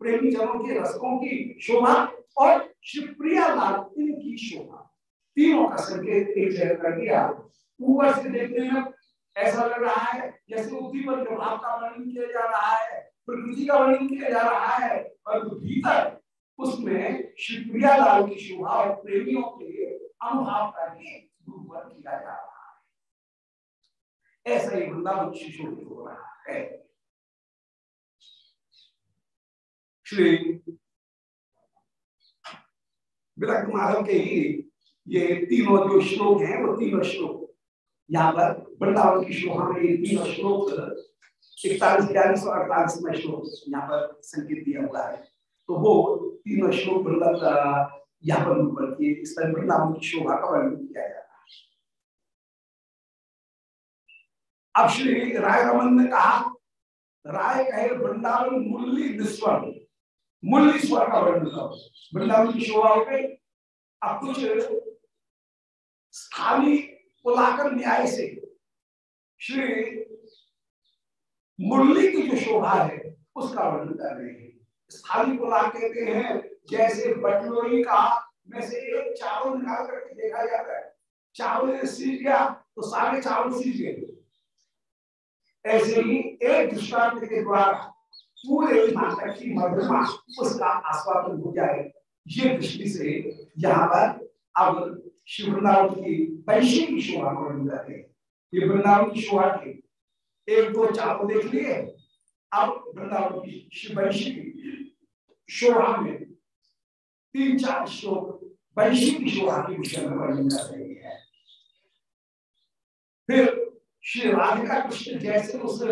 प्रेमी जनों के रसकों की शोभा और शिवप्रिया लाल इनकी शोभा। तीनों का संकेत एक जगह कर दिया। ऊपर से देखते हैं, ऐसा लग रहा है जैसे उद्दीपन प्रभाव का वर्णन किया जा रहा है, प्रकृति का वर्णन किया जा रहा है और भीतर उसमें शिवप्रिया लाल की शोभा और प्रेमियों के अनुभाव का ही निरूपण किया जा रहा है। ऐसा ही वृंदावन शिशु हो रहा है। श्री विरक्त माधव के ही ये तीनों जो श्लोक हैं, वो तीनों श्लोक। यहाँ पर वृंदावन की शोभा में ये तीनों श्लोक, इकतालीस, बयालीस और अड़तालीस में श्लोक यहाँ पर संकेत दिया हुआ है। तो वो तीनों श्लोक यहाँ पर इस तरह वृंदावन की शोभा का वर्णन किया जा अब श्री राय रमन ने कहा, राय कहे, वृंदावन मुरली निस्वर मूल्य स्वर का वर्णन करो। वृंदावन की शोभा हो गई। अब कुछ स्थानी पुलाकर न्याय से श्री मुरली की जो शोभा है, उसका वर्णन कर रहे हैं। स्थानी पुला कहते हैं, जैसे बटलोरी का में से एक चावल निकाल करके देखा जाता है। चावल सीख गया तो सारे चावल सीख गए। ऐसे ही एक दृष्टांत के द्वारा पूरे नाटक की मध्यमा उसका आस्वादन हो जाए। ये दृष्टि से यहाँ पर अब शिव वृंदावन की वैश्य की शोभा को वर्णन करते हैं। ये वृंदावन की शोभा के एक दो चाप देख लिए। अब वृंदावन की शिव की शोभा में तीन चार श्लोक वैश्य की शोभा के विषय में वर्णन कर रही है। फिर श्री राधिका कृष्ण जैसे उस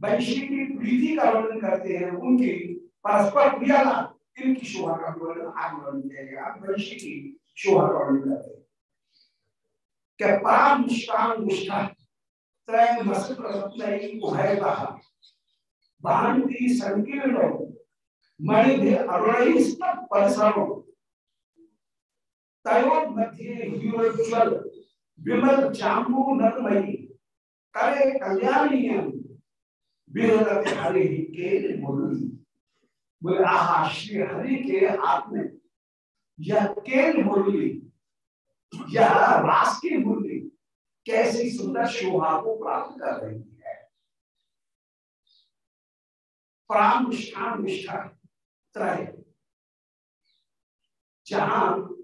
वंशी की प्रीति का वर्णन करते हैं, उनकी परस्पर क्रिया इनकी शोभा का वर्णन आगे वर्णन किया गया वैश्य की शोभा का वर्णन करते हैं। संकीर्ण विमल नरमयी करे, कल्याणी के बोले। आहा, श्री हरि के हाथ में यह केल मुरली यह रास की मुरली कैसी सुंदर शोभा को प्राप्त कर रही है। त्रय। जहाँ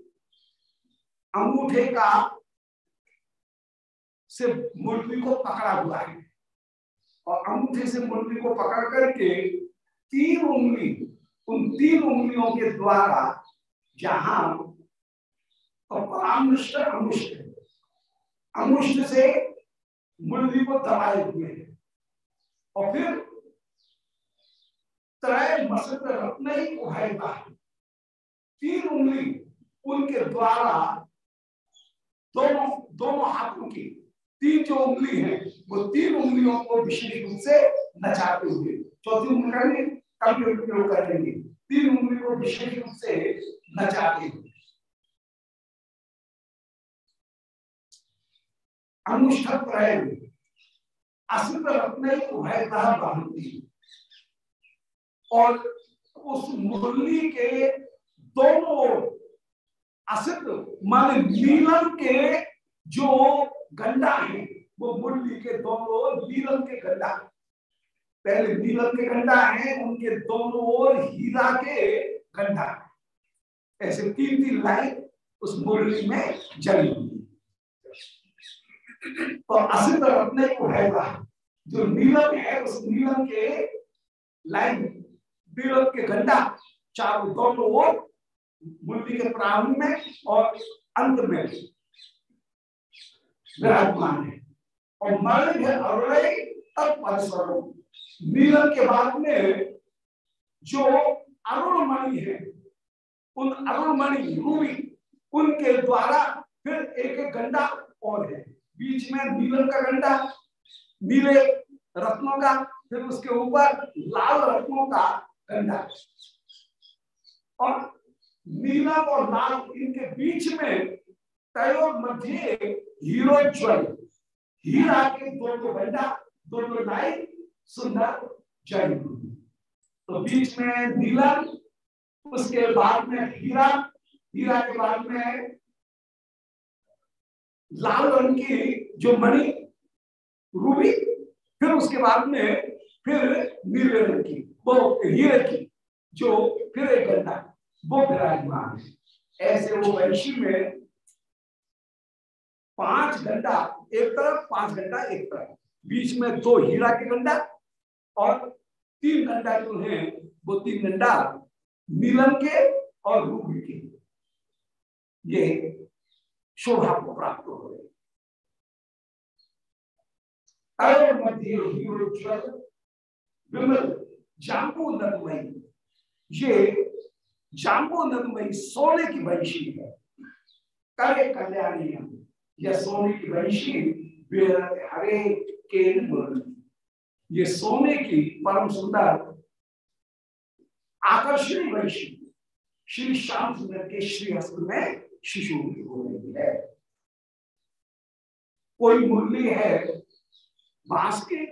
अंगूठे का से मुरली को पकड़ा हुआ है। और अंगूठे से मुंडी को पकड़ करके तीन उंगली, उन तीन उंगलियों के द्वारा जहाँ अमुष्ट अमुष्ट अमुष्ट से मुंडी को दबाए हुए हैं। और फिर त्रय मसत रत्न ही उभाएगा तीन उंगली उनके द्वारा दोनों दोनों हाथों की तीन जो उंगली है, वो तीन उंगलियों को विशेष रूप से नचाते हुए, चौथी उंगली करेंगे कभी उपयोग कर लेंगे। तीन उंगली को विशेष रूप से नचाते हुए। अनुष्ठक और उस मुरली के दोनों असित मान नीलम के जो गंडा है, वो मुरली के दोनों ओर नीलम के गंडा पहले नीलम के गंडा है, उनके दोनों ओर हीरा के गंडा ऐसे तीन तीन लाइन उस मुरली में जली हुई तो असित रत्न को है जो नीलम है, उस नीलम के लाइन नीलम के गंडा, चारों दोनों ओर मुरली के प्रारंभ में और अंत में। विराजमान है। और मरण है अरुणय, तब परस्वरूप मिलन के बाद में जो अरुण मणि है, उन अरुण मणि रूबी उनके द्वारा फिर एक एक गंडा और है। बीच में नीलम का गंडा, नीले रत्नों का, फिर उसके ऊपर लाल रत्नों का गंडा। और नीलम और लाल इनके बीच में तय मध्य हीरो हीरा के दोनों गंडा दोनों लाइन सुंदर जल। तो बीच में नीलम उसके बाद में हीरा। हीरा के बाद में लाल रंग की जो मणि, रूबी, फिर उसके बाद में फिर नीले रंग की, वो हीरे की, जो फिर एक गंदा, वो विराजमान है। ऐसे वो वंशी में पाँच घंटा, एक तरफ़, पाँच घंटा, एक तरफ़। बीच में दो हीरा के गंडा और तीन घंटा जो है, वो तीन घंटा नीलम के और रूबी के। ये शोभा को प्राप्त हो गए विमल जाम्बू नदमयी ये जाम्बू नदमयी सोने की वंशी है। करे कल्याणी यह सोने की वंशी हरे के ये सोने की परम सुंदर आकर्षण वंशी श्री श्याम सुंदर के श्रीहस्त में शिशु हो रही है। कोई मुरली है बाँस की,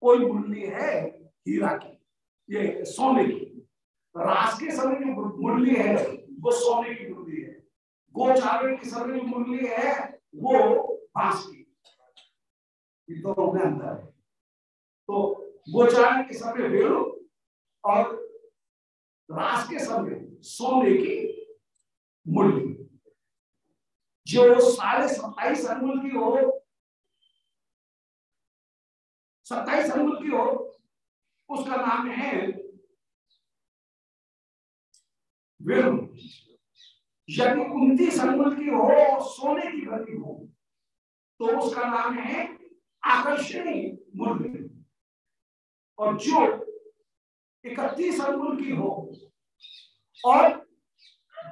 कोई मुरली है हीरा की, ये सोने की। रास के समय जो मुरली है, वो सोने की मुरली है। गोचारण के समय जो मुरली है वो बाँस की। दोनों में अंतर है। तो गोचारण के समय वेणु और रास के समय सोने की मुरली जो साढ़े सत्ताईस अंगुल की हो, सत्ताईस अंगुल की हो, उसका नाम है यदि उन्तीस अंगुल की हो और सोने की बनी हो तो उसका नाम है आकर्षणी मुर्गी और जो इकतीस अंगुल की हो और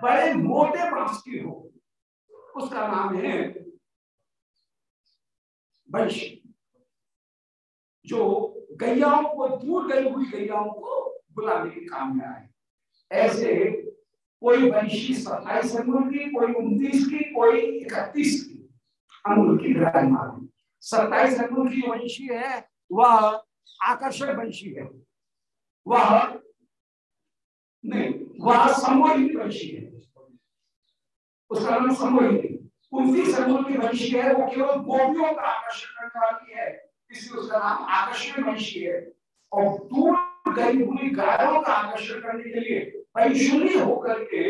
बड़े मोटे बाँस की हो, उसका नाम है वैश्य जो गैयाओं को, दूर गई हुई गैयाओं को बुलाने के काम में आए। ऐसे कोई वंशी सत्ताईस अंगुल की, कोई उन्तीस की, कोई इकतीस की अंगुल की विराजमान सत्ताईस अंगुल की वंशी है, वह आकर्षक वंशी है। वह नहीं, वह वंशी है। उसका नाम समोहित उनतीस अंगुल की वंशी है, वो केवल गोपियों का आकर्षण करने वाली है, इसलिए उसका नाम आकर्षण वंशी है। और दूर गई हुई गायों का आकर्षण करने के लिए पैशुनी होकर के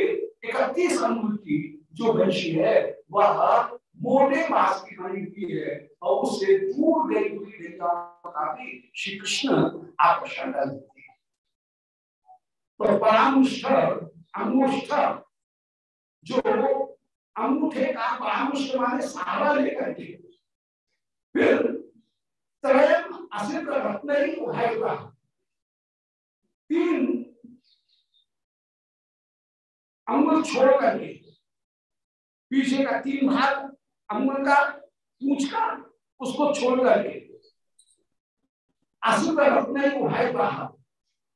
इकतीस अंगुल की जो वंशी है, वह मोटे मास की बनी हुई है और उससे दूर गई हुई देवताओं का भी श्री कृष्ण आकर्षण कर देते हैं। तो परामुष्ठ, अंगुष्ठ, जो अंगूठे का परामुष्ठ माने सहारा लेकर के फिर त्रयम असित रत्न ही तीन अंगुल छोड़ करके पीछे का तीन भाग अंगुल का पूछ का उसको छोड़ करके असित रत्न ही उठाएगा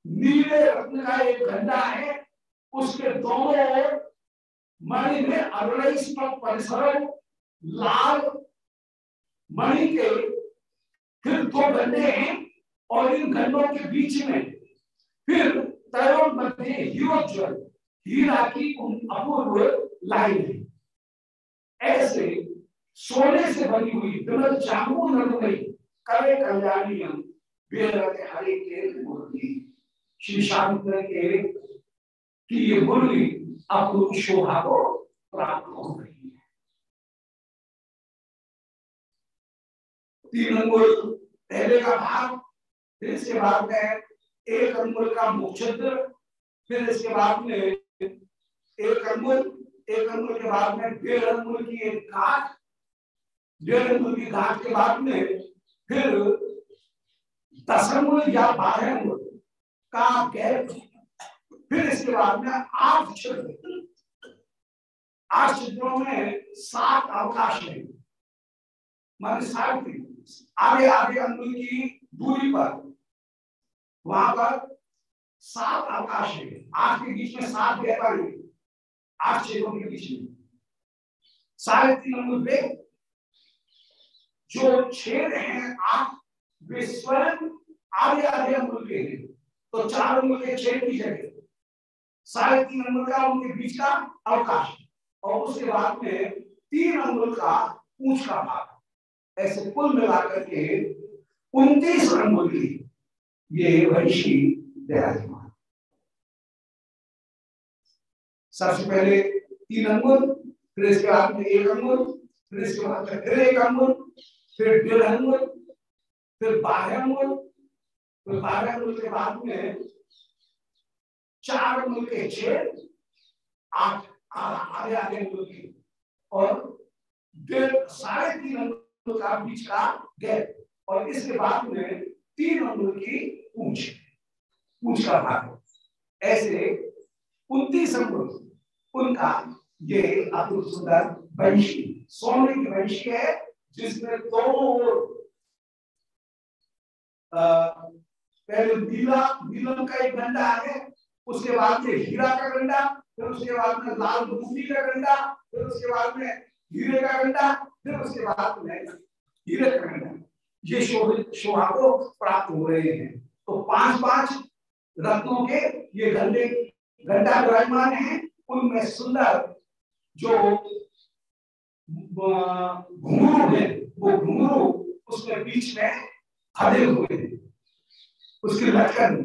नीले रत्न का एक गंडा है, उसके दोनों मणि में अरुणाई परिसर, लाल मणि के फिर दो गन्ने हैं और इन गन्नों के बीच में फिर तयोर मध्य हीरोज्वल हीरा की अपूर्व लाइन है ऐसे सोने से बनी हुई विमल जामू नई करे कल्याणी हरे के मूर्ति श्री शांत के कि ये मुरली अपूर्व शोभा को प्राप्त हो गई तीन अंगुल पहले का भाग फिर इसके बाद में एक अंगुल का मुक्षत्र फिर इसके बाद में एक अंगुल एक अंगुल के बाद में डेढ़ अंगुल की एक गांठ डेढ़ अंगुल की गांठ के बाद में फिर दस अंगुल या बारह अंगुल का गैप। फिर इसके बाद में आठ छिद्र। आठ छिद्रों में सात अवकाश है। मान सात आगे आगे अंगुल की दूरी पर। वहाँ पर सात अवकाश है। आठ के बीच में सात व्यापार है आठ क्षेत्रों के बीच में साढ़े तीन अंगुल पे जो छेद हैं आठ वे स्वयं आधे आधे अंगुल के हैं। तो चार अंगुल के छेद की जगह साढ़े तीन अंगुल का उनके बीच का अवकाश, और उसके बाद में तीन अंगुल का ऊंच का भाग। ऐसे कुल मिलाकर के उनतीस अंगुल की ये वंशी विराजमान सबसे पहले तीन अंगुल, फिर इसके बाद में एक अंगुल, फिर इसके बाद में फिर एक अंगुल, फिर डेढ़ अंगुल, फिर बारह अंगुल। फिर बारह अंगुल के बाद में चार अंगुल के छह आठ, आधे आधे अंगुल की। और डेढ़, साढ़े तीन अंगुल का बीच का गैप। और इसके बाद में तीन अंगुल की ऊंच ऊंच का भाग। ऐसे उन्तीस अंगुल उनका ये अद्भुत सुंदर वंशी सोने की वंशी है जिसमें दोनों पहले नीला, नीलम का एक गंडा है, उसके बाद में हीरा का गंडा फिर उसके बाद में लाल मोती का गंडा फिर उसके बाद में हीरे का गंडा फिर उसके बाद में हीरे का गंडा ये शोभा को प्राप्त हो रहे हैं। तो पाँच पाँच रत्नों के ये गंडे गंडा विराजमान है। उनमें सुंदर जो घुंघरू है, वो घुंघरू उसके बीच में खड़े हुए उसकी लटकन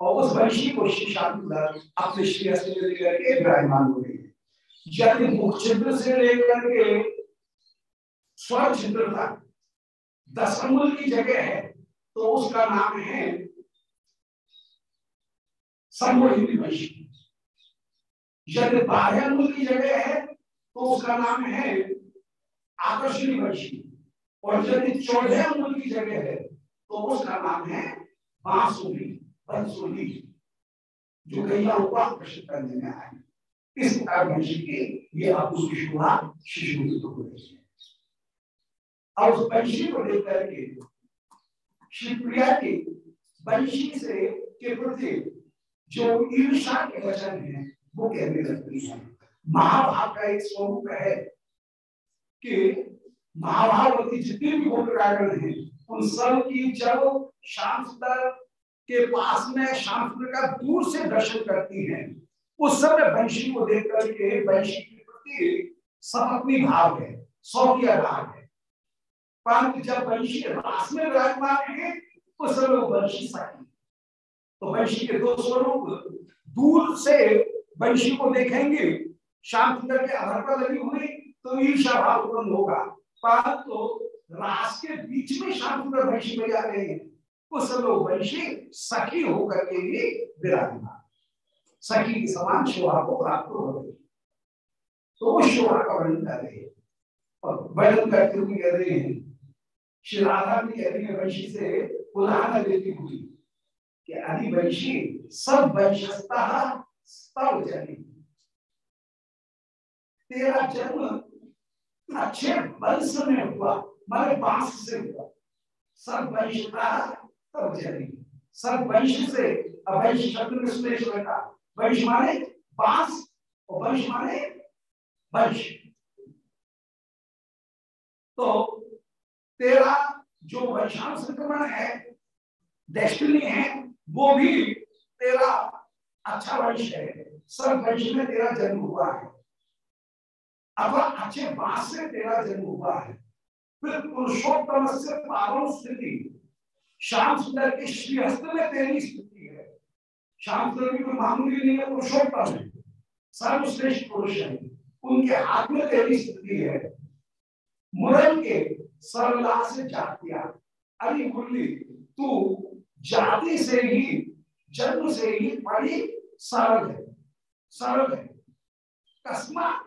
और उस वंशी को शीशानुदर अपने श्रेय से लेकर के विराजमान हो है यदि मुख छिद्र से लेकर के स्वर छिद्र तक दस अंगुल की जगह है तो उसका नाम है संगोहिनी वंशी। यदि बारह अंगुल की जगह है तो उसका नाम है आकर्षणी वंशी। और यदि चौदह अंगुल की जगह है तो उसका नाम है बांसुरी, बंसुरी, जो गैया को आकर्षित करने में आए। इस प्रकार वंशी की ये अपूर्व शोभा शिशु और उस वंशी को लेकर के शिवप्रिया की वंशी से के प्रति जो ईर्षा के वचन है वो कहने लगती है, महाभारत का एक स्वरूप है कि महाभारती जितने भी गोपरागण हैं, उन सब की जब शाम सुंदर के पास में शाम सुंदर का दूर से दर्शन करती हैं, उस समय वंशी को देख करके वंशी के प्रति सब अपनी भाव है सौकिया भाव है। परंतु जब वंशी रास में विराजमान है, उस समय वंशी सकी तो वंशी के दो स्वरूप, दूर से वंशी को देखेंगे। श्याम सुंदर के आधार पर लगी हुई तो ईर्षा भाव उत्पन्न होगा। परंतु तो रास के बीच में श्याम सुंदर वंशी में जा रहे हैं। उस समय वंशी सखी होकर के लिए विराजमान। सखी की समान शोभा को प्राप्त हो रही तो उस शोभा का वर्णन कर रहे हैं। और वर्णन करते हुए कह रहे हैं, श्री राधा भी कह रही है वंशी से, उदाहरण देती हुई, कि अधिवंशी सब वंशस्ता तब जन्म तेरा जन्म अच्छे वंश में हुआ मारे बाँस से हुआ। सब वंश का तब जन्म सब वंश से वंश शब्द में सुरेश का वंश माने बाँस और वंश माने वंश। तो तेरा जो वंशांश संक्रमण है डेस्टिनी है, वो भी तेरा अच्छा वंश है सब वंश में तेरा जन्म हुआ है। अब अच्छे बास से तेरा जन्म हुआ है। फिर पुरुषोत्तम से पावन स्थिति श्याम सुंदर के श्रीहस्त में तेरी स्थिति है। श्याम सुंदर की कोई मामूली नहीं है पुरुषोत्तम है। सर्वश्रेष्ठ पुरुष है। उनके हाथ में तेरी स्थिति है। मुरन के सरला से जातिया। अरे मुरली, तू जाति से ही, जन्म से ही बड़ी सरल है सरल है कस्मात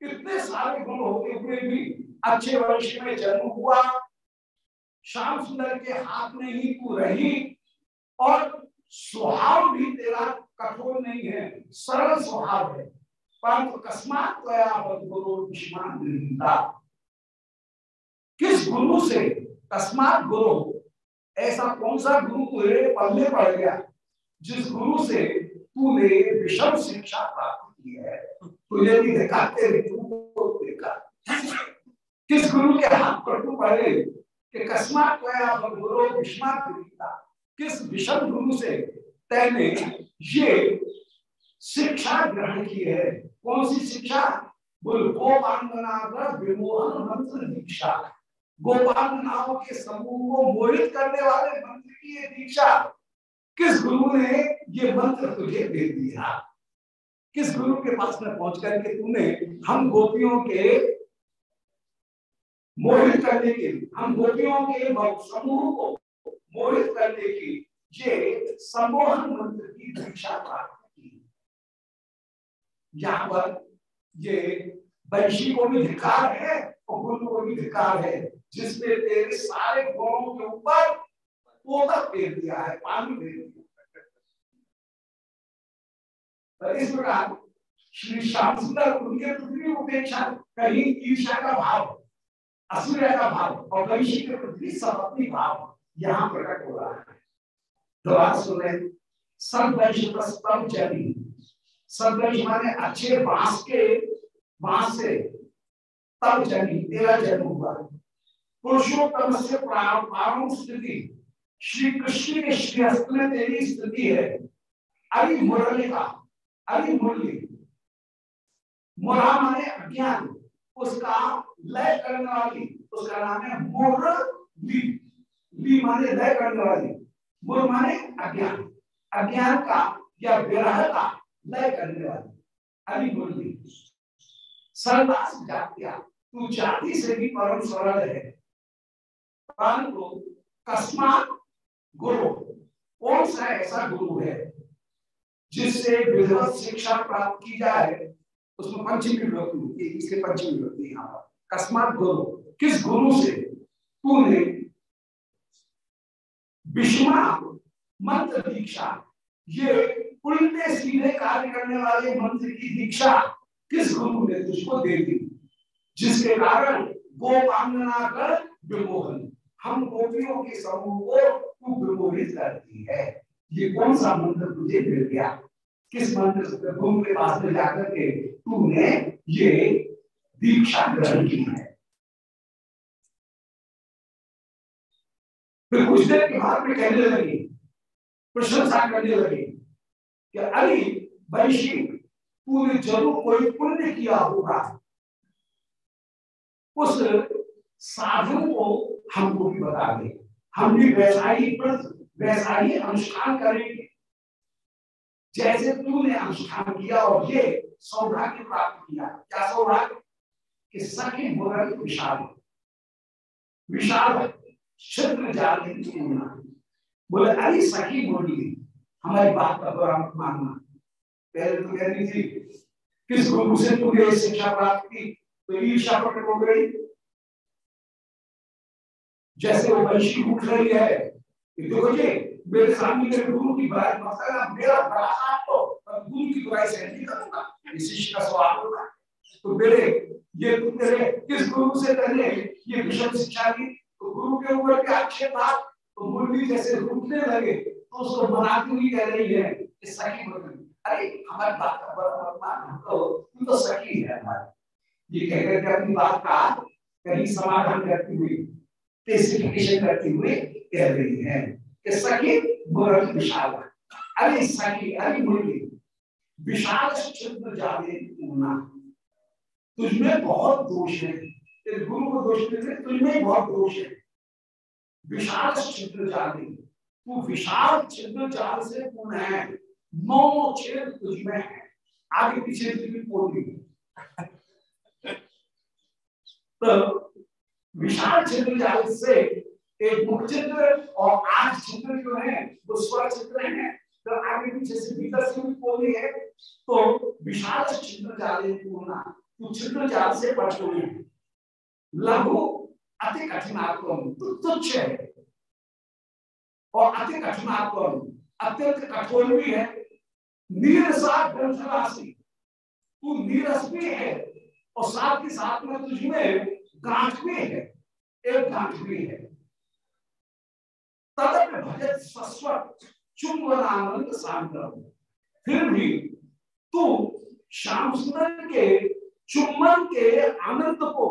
इतने सारे गुण होते हुए भी अच्छे वर्ष में जन्म हुआ, श्याम सुंदर के हाथ में ही तू रही, और स्वभाव भी तेरा कठोर नहीं है, सरल स्वभाव है, परंतु कस्मात अकस्मात गुरु किस गुरु से अकस्मात गुरु ऐसा कौन सा गुरु तुझे पल्ले पड़ गया, जिस गुरु से तूने विषम शिक्षा प्राप्त की है तुझे भी देखा तेरे को देखा। किस गुरु के हाथ तू पड़े कि कस्मात गुरु विस्मात किस विषम गुरु से तेने ये शिक्षा ग्रहण की है? कौन सी शिक्षा? बोल गोपांगना विमोहन मंत्र दीक्षा। गोपांगनाओं के समूह को मोहित करने वाले मंत्र की ये दीक्षा। किस गुरु ने ये मंत्र तुझे दे दिया? किस गुरु के पास में पहुँच करके तूने हम गोपियों के मोहित करने के हम गोपियों के समूह को मोहित करने की ये सम्मोहन मंत्र की दीक्षा प्राप्त की। यहाँ पर ये वैशी को भी धिकार है और गुरु को भी धिकार है जिसने तेरे सारे गुणों के ऊपर पोता फेर दिया है, पानी दे दिया तो इस प्रकार श्री श्याम सुंदर उनके पृथ्वी उपेक्षा कहीं ईर्षा का भाव असूर्य का भाव और कहीं श्री पृथ्वी सपत्नी भाव यहाँ प्रकट हो रहा है। दोबारा सुने सदवैश प्रस्तम चली। सदवैश माने अच्छे बाँस के, बाँस से तब जनी तेरा जन्म हुआ। पुरुषोत्तम से प्रारंभ स्थिति। श्री कृष्ण के श्रीहस्त में तेरी स्थिति है। अरि मुरली का अरि मुरली। मुरा माने अज्ञान। उसका लय करने वाली, उसका नाम है मुरली। ली माने लय करने वाली। मुर माने अज्ञान। अज्ञान का या विरह का लय करने वाली। अरि मुरली। सरदास जातिया, तू जाति से भी परम सरल है। परंतु कस्मात गुरु, कौन सा ऐसा गुरु है जिससे विधिवत शिक्षा प्राप्त की जाए? उसमें पंचमी विभक्ति होती है इसके पंचमी विभक्ति यहाँ पर। कस्मात गुरु, किस गुरु से? तूने विष्मा मंत्र दीक्षा, ये उल्टे सीधे कार्य करने वाले मंत्र की दीक्षा किस गुरु ने तुझको दे दी? जिसके कारण गोपांगना कर विमोहन। हम गोपियों के समूह को तू विमोहित करती है। ये कौन सा मंत्र तुझे मिल गया? किस मंत्र से? गुरु के पास में जाकर के तूने ये दीक्षा ग्रहण की है। फिर कुछ देर के बाद में कहने लगी, प्रशंसा करने लगी कि अरे वैशी तूने ज़रूर कोई पुण्य किया होगा, उस साधन को हमको भी बता दे। हम भी वैसा ही वैसा ही अनुष्ठान करेंगे। जैसे तूने अनुष्ठान किया और ये सौभाग्य प्राप्त किया, क्या सौभाग्य? कि सखी मुरल विशाल विशाल क्षेत्र जाने बोले, अरे सखी बोली हमारी बात का बड़ा मानना। पहले तो कह रही थी, किस गुरु से तूने शिक्षा प्राप्त की? तो ईर्षा प्रकट हो गई। जैसे वो वंशी उठ रही है देखो जी, मेरे सामने मेरे गुरु की बात मसला मेरा बड़ा हाथ तो गुरु की बुराई से नहीं करूँगा, इस का स्वभाव होगा। तो मेरे, ये तेरे किस गुरु से पहले ये विषम शिक्षा दी तो गुरु के ऊपर के अच्छे बात तो मुरली जैसे रुकने लगे तो उसको बनाती हुई कह रही है कि सखी मुरली। अरे, हमारी बात का बड़ा मतलब तो तुम तो सखी है हमारी। ये कहकर के अपनी बात का कहीं समाधान करती हुई स्पेसिफिकेशन करते हुए कह रही है सखी मुरली विशाल अरे सखी, अरे मुरली विशाल छिद्र जाने पूर्णा तुझमें बहुत दोष है। तेरे गुरु को दोष देते तुझमें बहुत दोष है। विशाल छिद्र जाने तू विशाल छिद्र जाल से पूर्ण है? नौ छेद तुझमें है। आगे पीछे की पोली तो विशाल छिद्र जाल से एक मुख चित्र और आठ चित्र जो है, वो स्वर चित्र है। तो आगे पीछे से भीतर से भी पोली है तो विशाल छिद्र जाल पूर्णा तू छिद्र जाल से है लघु, अति कठिनात्म तुच्छ है। और अति कठिनात्म अत्यंत कठोर भी है। नीरसा ग्रंथ राशि तू नीरस भी है और साथ के साथ में तुझमें गांठ भी है, एक गांठ भी है तदप भजत सस्वत चुंबनानंद सांद्र फिर भी तू श्याम सुंदर के चुम्बन के आनंद को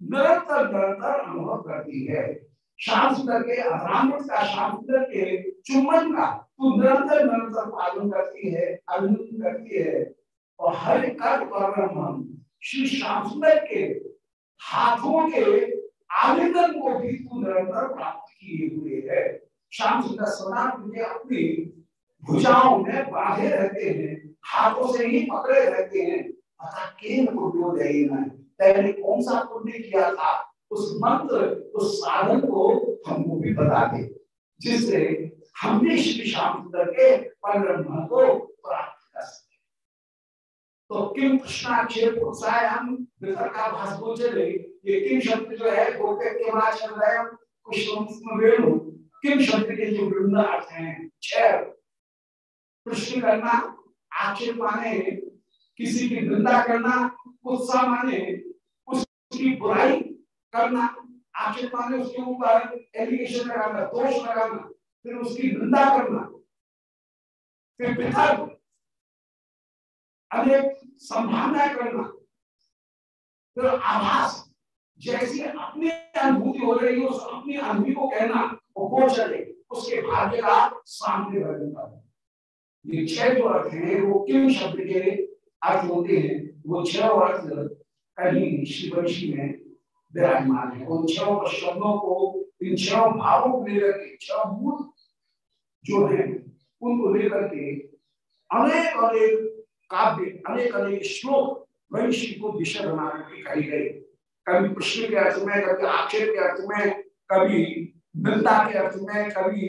निरंतर निरंतर अनुभव करती है। श्याम सुंदर के रामृत का, श्याम सुंदर के चुम्बन का तू निरंतर निरंतर पालन करती है, अभिनंदन करती है। और हर कर्म श्री श्याम सुंदर के हाथों के आवेदन को भी तू निरंतर प्राप्त किए हुए है। श्याम सुंदर सदा तुझे अपनी भुजाओं में बांधे रहते हैं, हाथों से ही पकड़े रहते हैं। पता केन पुण्योदय तेने कौन सा पुण्य किया था? उस मंत्र, उस साधन को हमको भी बता दे, जिससे हमने श्री श्याम सुंदर के परम को तो किम कृष्णाक्षर हम का भाष चले ये किम शब्द जो है, बोलते के बाद चल रहे हैं कुछ वेणु किम शब्द के जो वृंद अर्थ हैं, छह। प्रश्न करना आक्षेप माने किसी की निंदा करना, उत्साह माने उसकी बुराई करना आक्षेप माने उसके ऊपर एलिगेशन लगाना, दोष लगाना, फिर उसकी निंदा करना। फिर वितर्क अनेक संभावना करना। फिर आभास, जैसी अपनी अनुभूति हो रही है, उस अपनी अनुभूति को कहना वो को चले उसके भाग्य का सामने रखना ये छह जो अर्थ है, वो किन शब्द के अर्थ होते हैं? वो छह अर्थ कहीं शिवशी में विराजमान है। उन छह शब्दों को, इन छह भावों को लेकर के, छह मूल जो है, उनको लेकर के अनेक अनेक काव्य अनेक अनेक श्लोक वंशी को विषय बनाने की कही गई। कभी प्रश्न के अर्थ में, कभी आक्षेप के अर्थ में, कभी निंदा के अर्थ में, कभी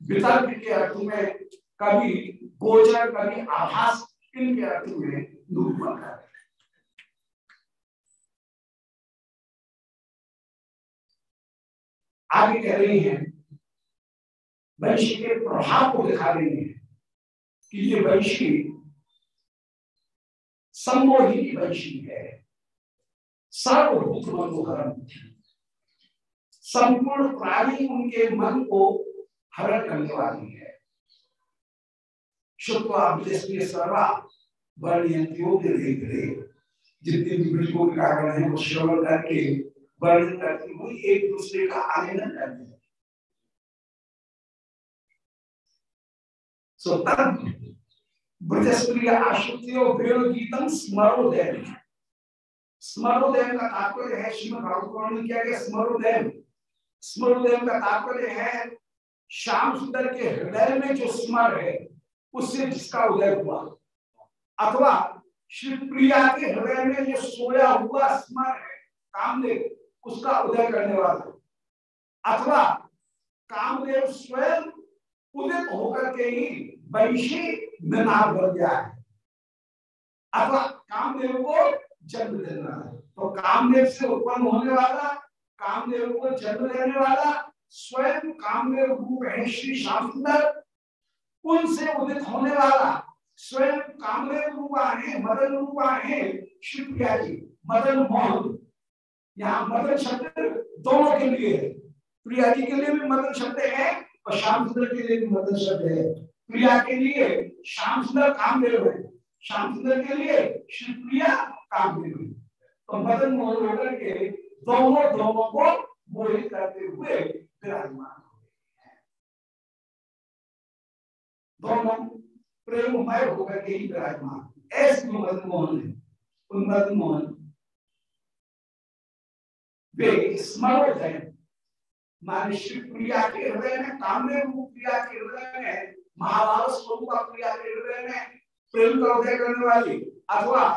वितर्क के अर्थ में, कभी गोचर, कभी आभास इनके अर्थ में निरूपण कर आगे कह रही हैं वंशी के प्रभाव को दिखा रही है कि ये वंशी सम्मोहिनी वंशी है सर्वभूत मनोहरम संपूर्ण प्राणी उनके मन को हरण करने वाली है। सर्वा जितने भी है, वो श्रवण करके वर्णन करती हुई एक दूसरे का आलिंगन करते हैं। ब्रजस्प्रिय आश्रुतियों वेद गीतम स्मरोदय। स्मरोदय का तात्पर्य है श्रीमद भागवत में किया गया स्मरोदय। स्मरोदय का तात्पर्य है श्याम सुंदर के हृदय में जो स्मर है, उससे जिसका उदय हुआ। अथवा श्री प्रिया के हृदय में जो सोया हुआ स्मर है, कामदेव, उसका उदय करने वाला अथवा कामदेव स्वयं उदित होकर के ही वैशी निनाद बन गया है। अथवा कामदेव को जन्म देना है। तो कामदेव से उत्पन्न होने वाला, कामदेव को जन्म देने वाला, स्वयं कामदेव रूप है श्री श्याम सुंदर उनसे उदित होने वाला, स्वयं कामदेव रूपा है, मदन रूपा है श्री प्रिया जी मदन मोहन। यहाँ मदन शब्द दोनों के लिए है। प्रिया जी के लिए भी मदन शब्द है और श्याम सुंदर के लिए भी मदन शब्द है। प्रिया के लिए श्याम सुंदर कामदेव है। श्याम सुंदर के लिए श्री प्रिया कामदेव है। तो मदन मोहन होकर के दोनों दोनों को मोहित करते हुए विराजमान दोनों प्रेममय होकर के ही विराजमान। ऐसे मदन मोहन है। मदन मोहन, वे स्मरण है। माने श्री प्रिया के हृदय में रूप प्रिया के हृदय में महाभारत स्वरूप हृदय में प्रेम का उदय करने वाली अथवा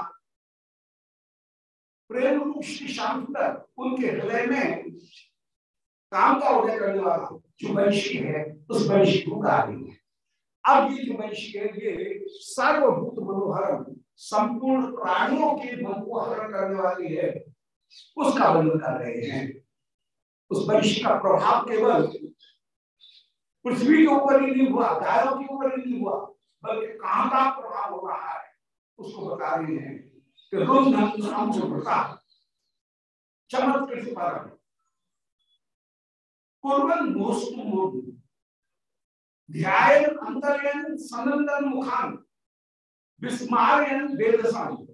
प्रेम रूप श्री श्याम उनके हृदय में काम का उदय करने वाला जो है, उस वंशी को है। अब ये जो है, ये सर्वभूत मनोहर, संपूर्ण प्राणियों के मन को हरण करने वाली है, उसका वर्णन कर रहे हैं। उस वंशी का प्रभाव केवल पृथ्वी के ऊपर ही नहीं हुआ गायों के ऊपर ही नहीं हुआ, बल्कि कहाँ का प्रभाव हो रहा है। उसको बता रहे हैं कि रोज नाम से मोस्तु ध्यान अंतरयन, सनंदन, मुखान। विस्मारयन वेदसान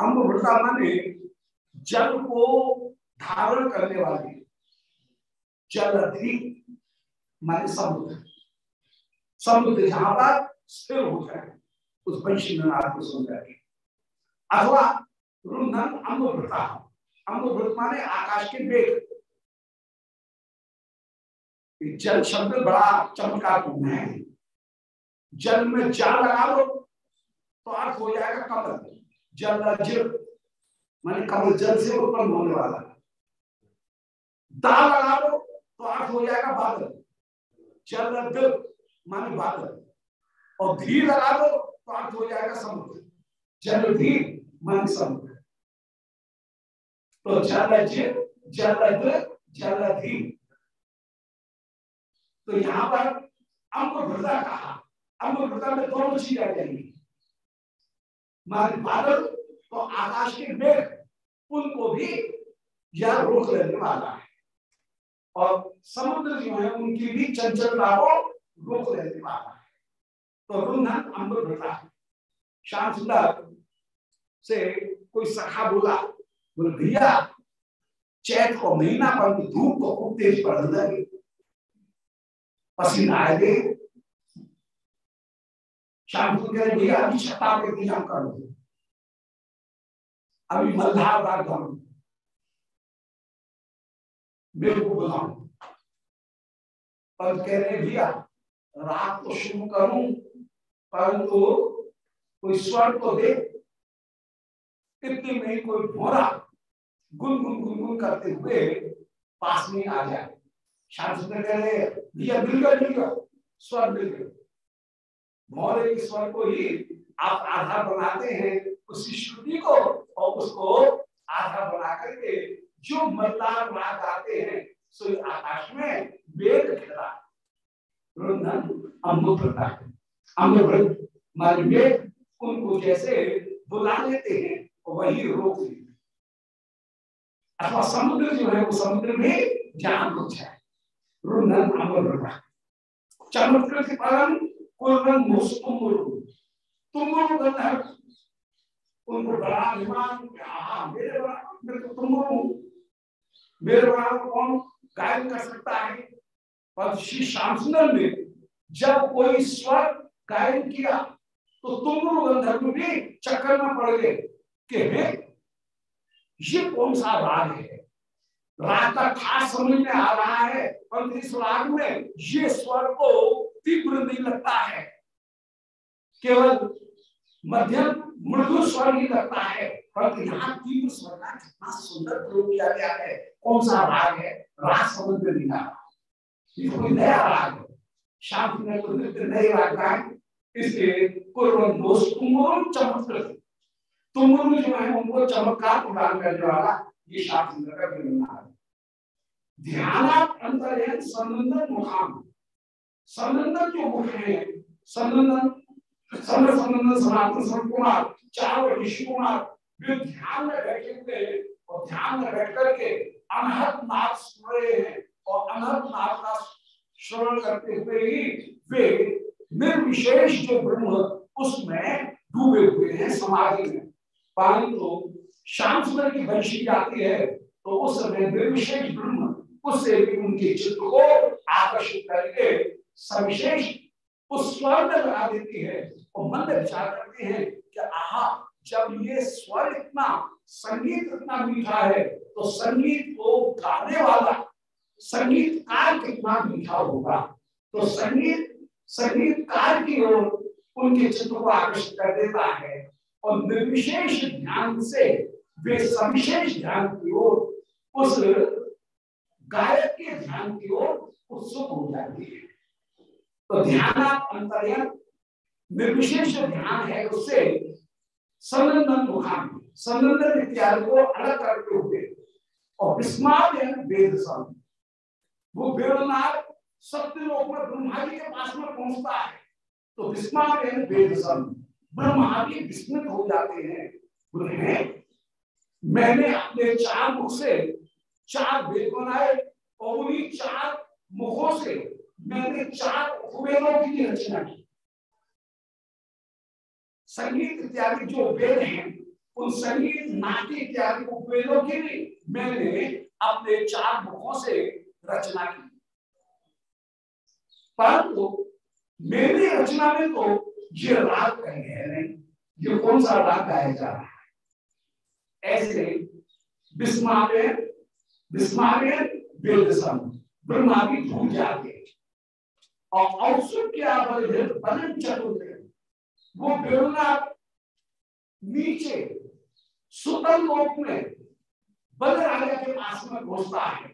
अमृता। माने जल को धारण करने वाली। जल अधिक माने समुद्र। समुद्र जहाँ पर स्थिर हो जाए, उस वंशी नाथ को सुन जाए अथवा रुंधन अम्बृता अम्बृत माने आकाश के वेग जल शब्द बड़ा चमत्कार है। जल में जाल लगा लो तो अर्थ हो जाएगा कमल। जल जल, माने कमल जल से उत्पन्न होने वाला दाल लगा लो तो अर्थ हो जाएगा बादल। जल माने बादल। और धी लगा दो तो अर्थ हो जाएगा समुद्र। जल धी मन समुद्र। तो जल जल जलधि तो यहाँ पर अम्बृता कहा। अम्बृता में दोनों चीज़ आ जाएँगी। बादल तो आकाश के मेघ, उनको भी यह रोक लेने वाला है। और समुद्र जो है, उनकी भी चंचलता को रोक लेने वाला है। तो रुंधन अमृता श्याम सुंदर से कोई सखा बोला, बोले, भैया, चैत को महीना पर धूप को खूब तेज पड़ लगी। पसीना आए शाम को कह भैया अभी छता पे इंतज़ाम कर लो अभी मल्हार राग गाऊं मेरे को बुलाऊ पर कह रहे भैया, रात तो शुरू करूँ, परंतु कोई स्वर तो दे। इतने में कोई भोरा गुन गुन गुन गुन करते हुए पास में आ जाए सुंदर कह रहे स्वर स्वर को ही आप आधार बनाते हैं श्रुति को और उसको आधार बना करके जो आते हैं, सो आकाश में उनको जैसे बुला लेते हैं, वही रोक लेते अथवा समुद्र जो है, वो समुद्र में जान कुछ है रुंधन अमर चमत्कृत परम कुर्रन तुम गंधर्व उनको बड़ा अभिमान मेरे मेरे को तुम मेरे बड़ा कौन गायन कर सकता है? पर श्री श्याम सुंदर ने जब कोई स्वर गायन किया तो तुम गंधर्व भी चक्कर में पड़ गए कि ये कौन सा राग है? राग का खास समझ में आ रहा है पर इस राग में ये स्वर को तीव्र नहीं लगता है। केवल मध्यम मृदु स्वर ही लगता है। परंतु यहाँ तीव्र स्वर का कितना सुंदर प्रयोग किया गया है। कौन सा राग है? राग समझ में नहीं आ रहा कोई नया राग है। शांति में तो नृत्य राग का है। इसलिए कुर्बन दोष तुम चमत्कृत तुम जो है उनको चमत्कार प्रदान करने वाला ये शास्त्र का विवरण ध्यान संबंधन जो मुख है ध्यान ध्यान करके अनहत नाथ सुन रहे हैं, और अनहत नाथ का श्रवण करते हुए ही वे निर्विशेष जो ब्रह्म उसमें डूबे हुए हैं, समाधि में। परंतु श्याम सुंदर की वंशी जाती है तो उस समय निर्विशेष ब्रह्म उससे भी उनके चित्र को आकर्षित करके सविशेष उस स्वर में लगा देती है और मन में विचार करते हैं कि आहा, जब ये स्वर इतना, संगीत इतना मीठा है तो संगीत को गाने वाला, संगीत कार कितना मीठा होगा? तो संगीत संगीत कार की ओर उनके चित्र को आकर्षित कर देता है और निर्विशेष ध्यान से, वे सविशेष ध्यान की ओर उस गायक के ध्यान की ओर उत्सुक हो जाती है। तो ध्यान अंतर्यन निर्विशेष ध्यान है, उससे संनंदन मुखान संनंदन इत्यादि को अलग करते हुए और विस्मार वेद सन वो वेदनाथ सत्य लोक में ब्रह्मा जी के पास में पहुँचता है। तो विस्मान वेद ब्रह्मा जी विस्मित हो जाते हैं। बोले मैंने अपने चार मुख से चार वेद बनाए और उन्हीं चार मुखों से मैंने चार उपवेदों की रचना की। संगीत इत्यादि जो वेद हैं, उन संगीत, नाट्य इत्यादि उपवेदों की भी मैंने अपने चार मुखों से रचना की। परंतु मेरी रचना में तो ये राग कहीं है नहीं, ये कौन सा राग गाया जा रहा है? ऐसे विस्मा सम ब्रह्मा भी भूल जाते। और औसुक क्या वो नीचे सुतल लोक में बल राजा के पास में घुसता है।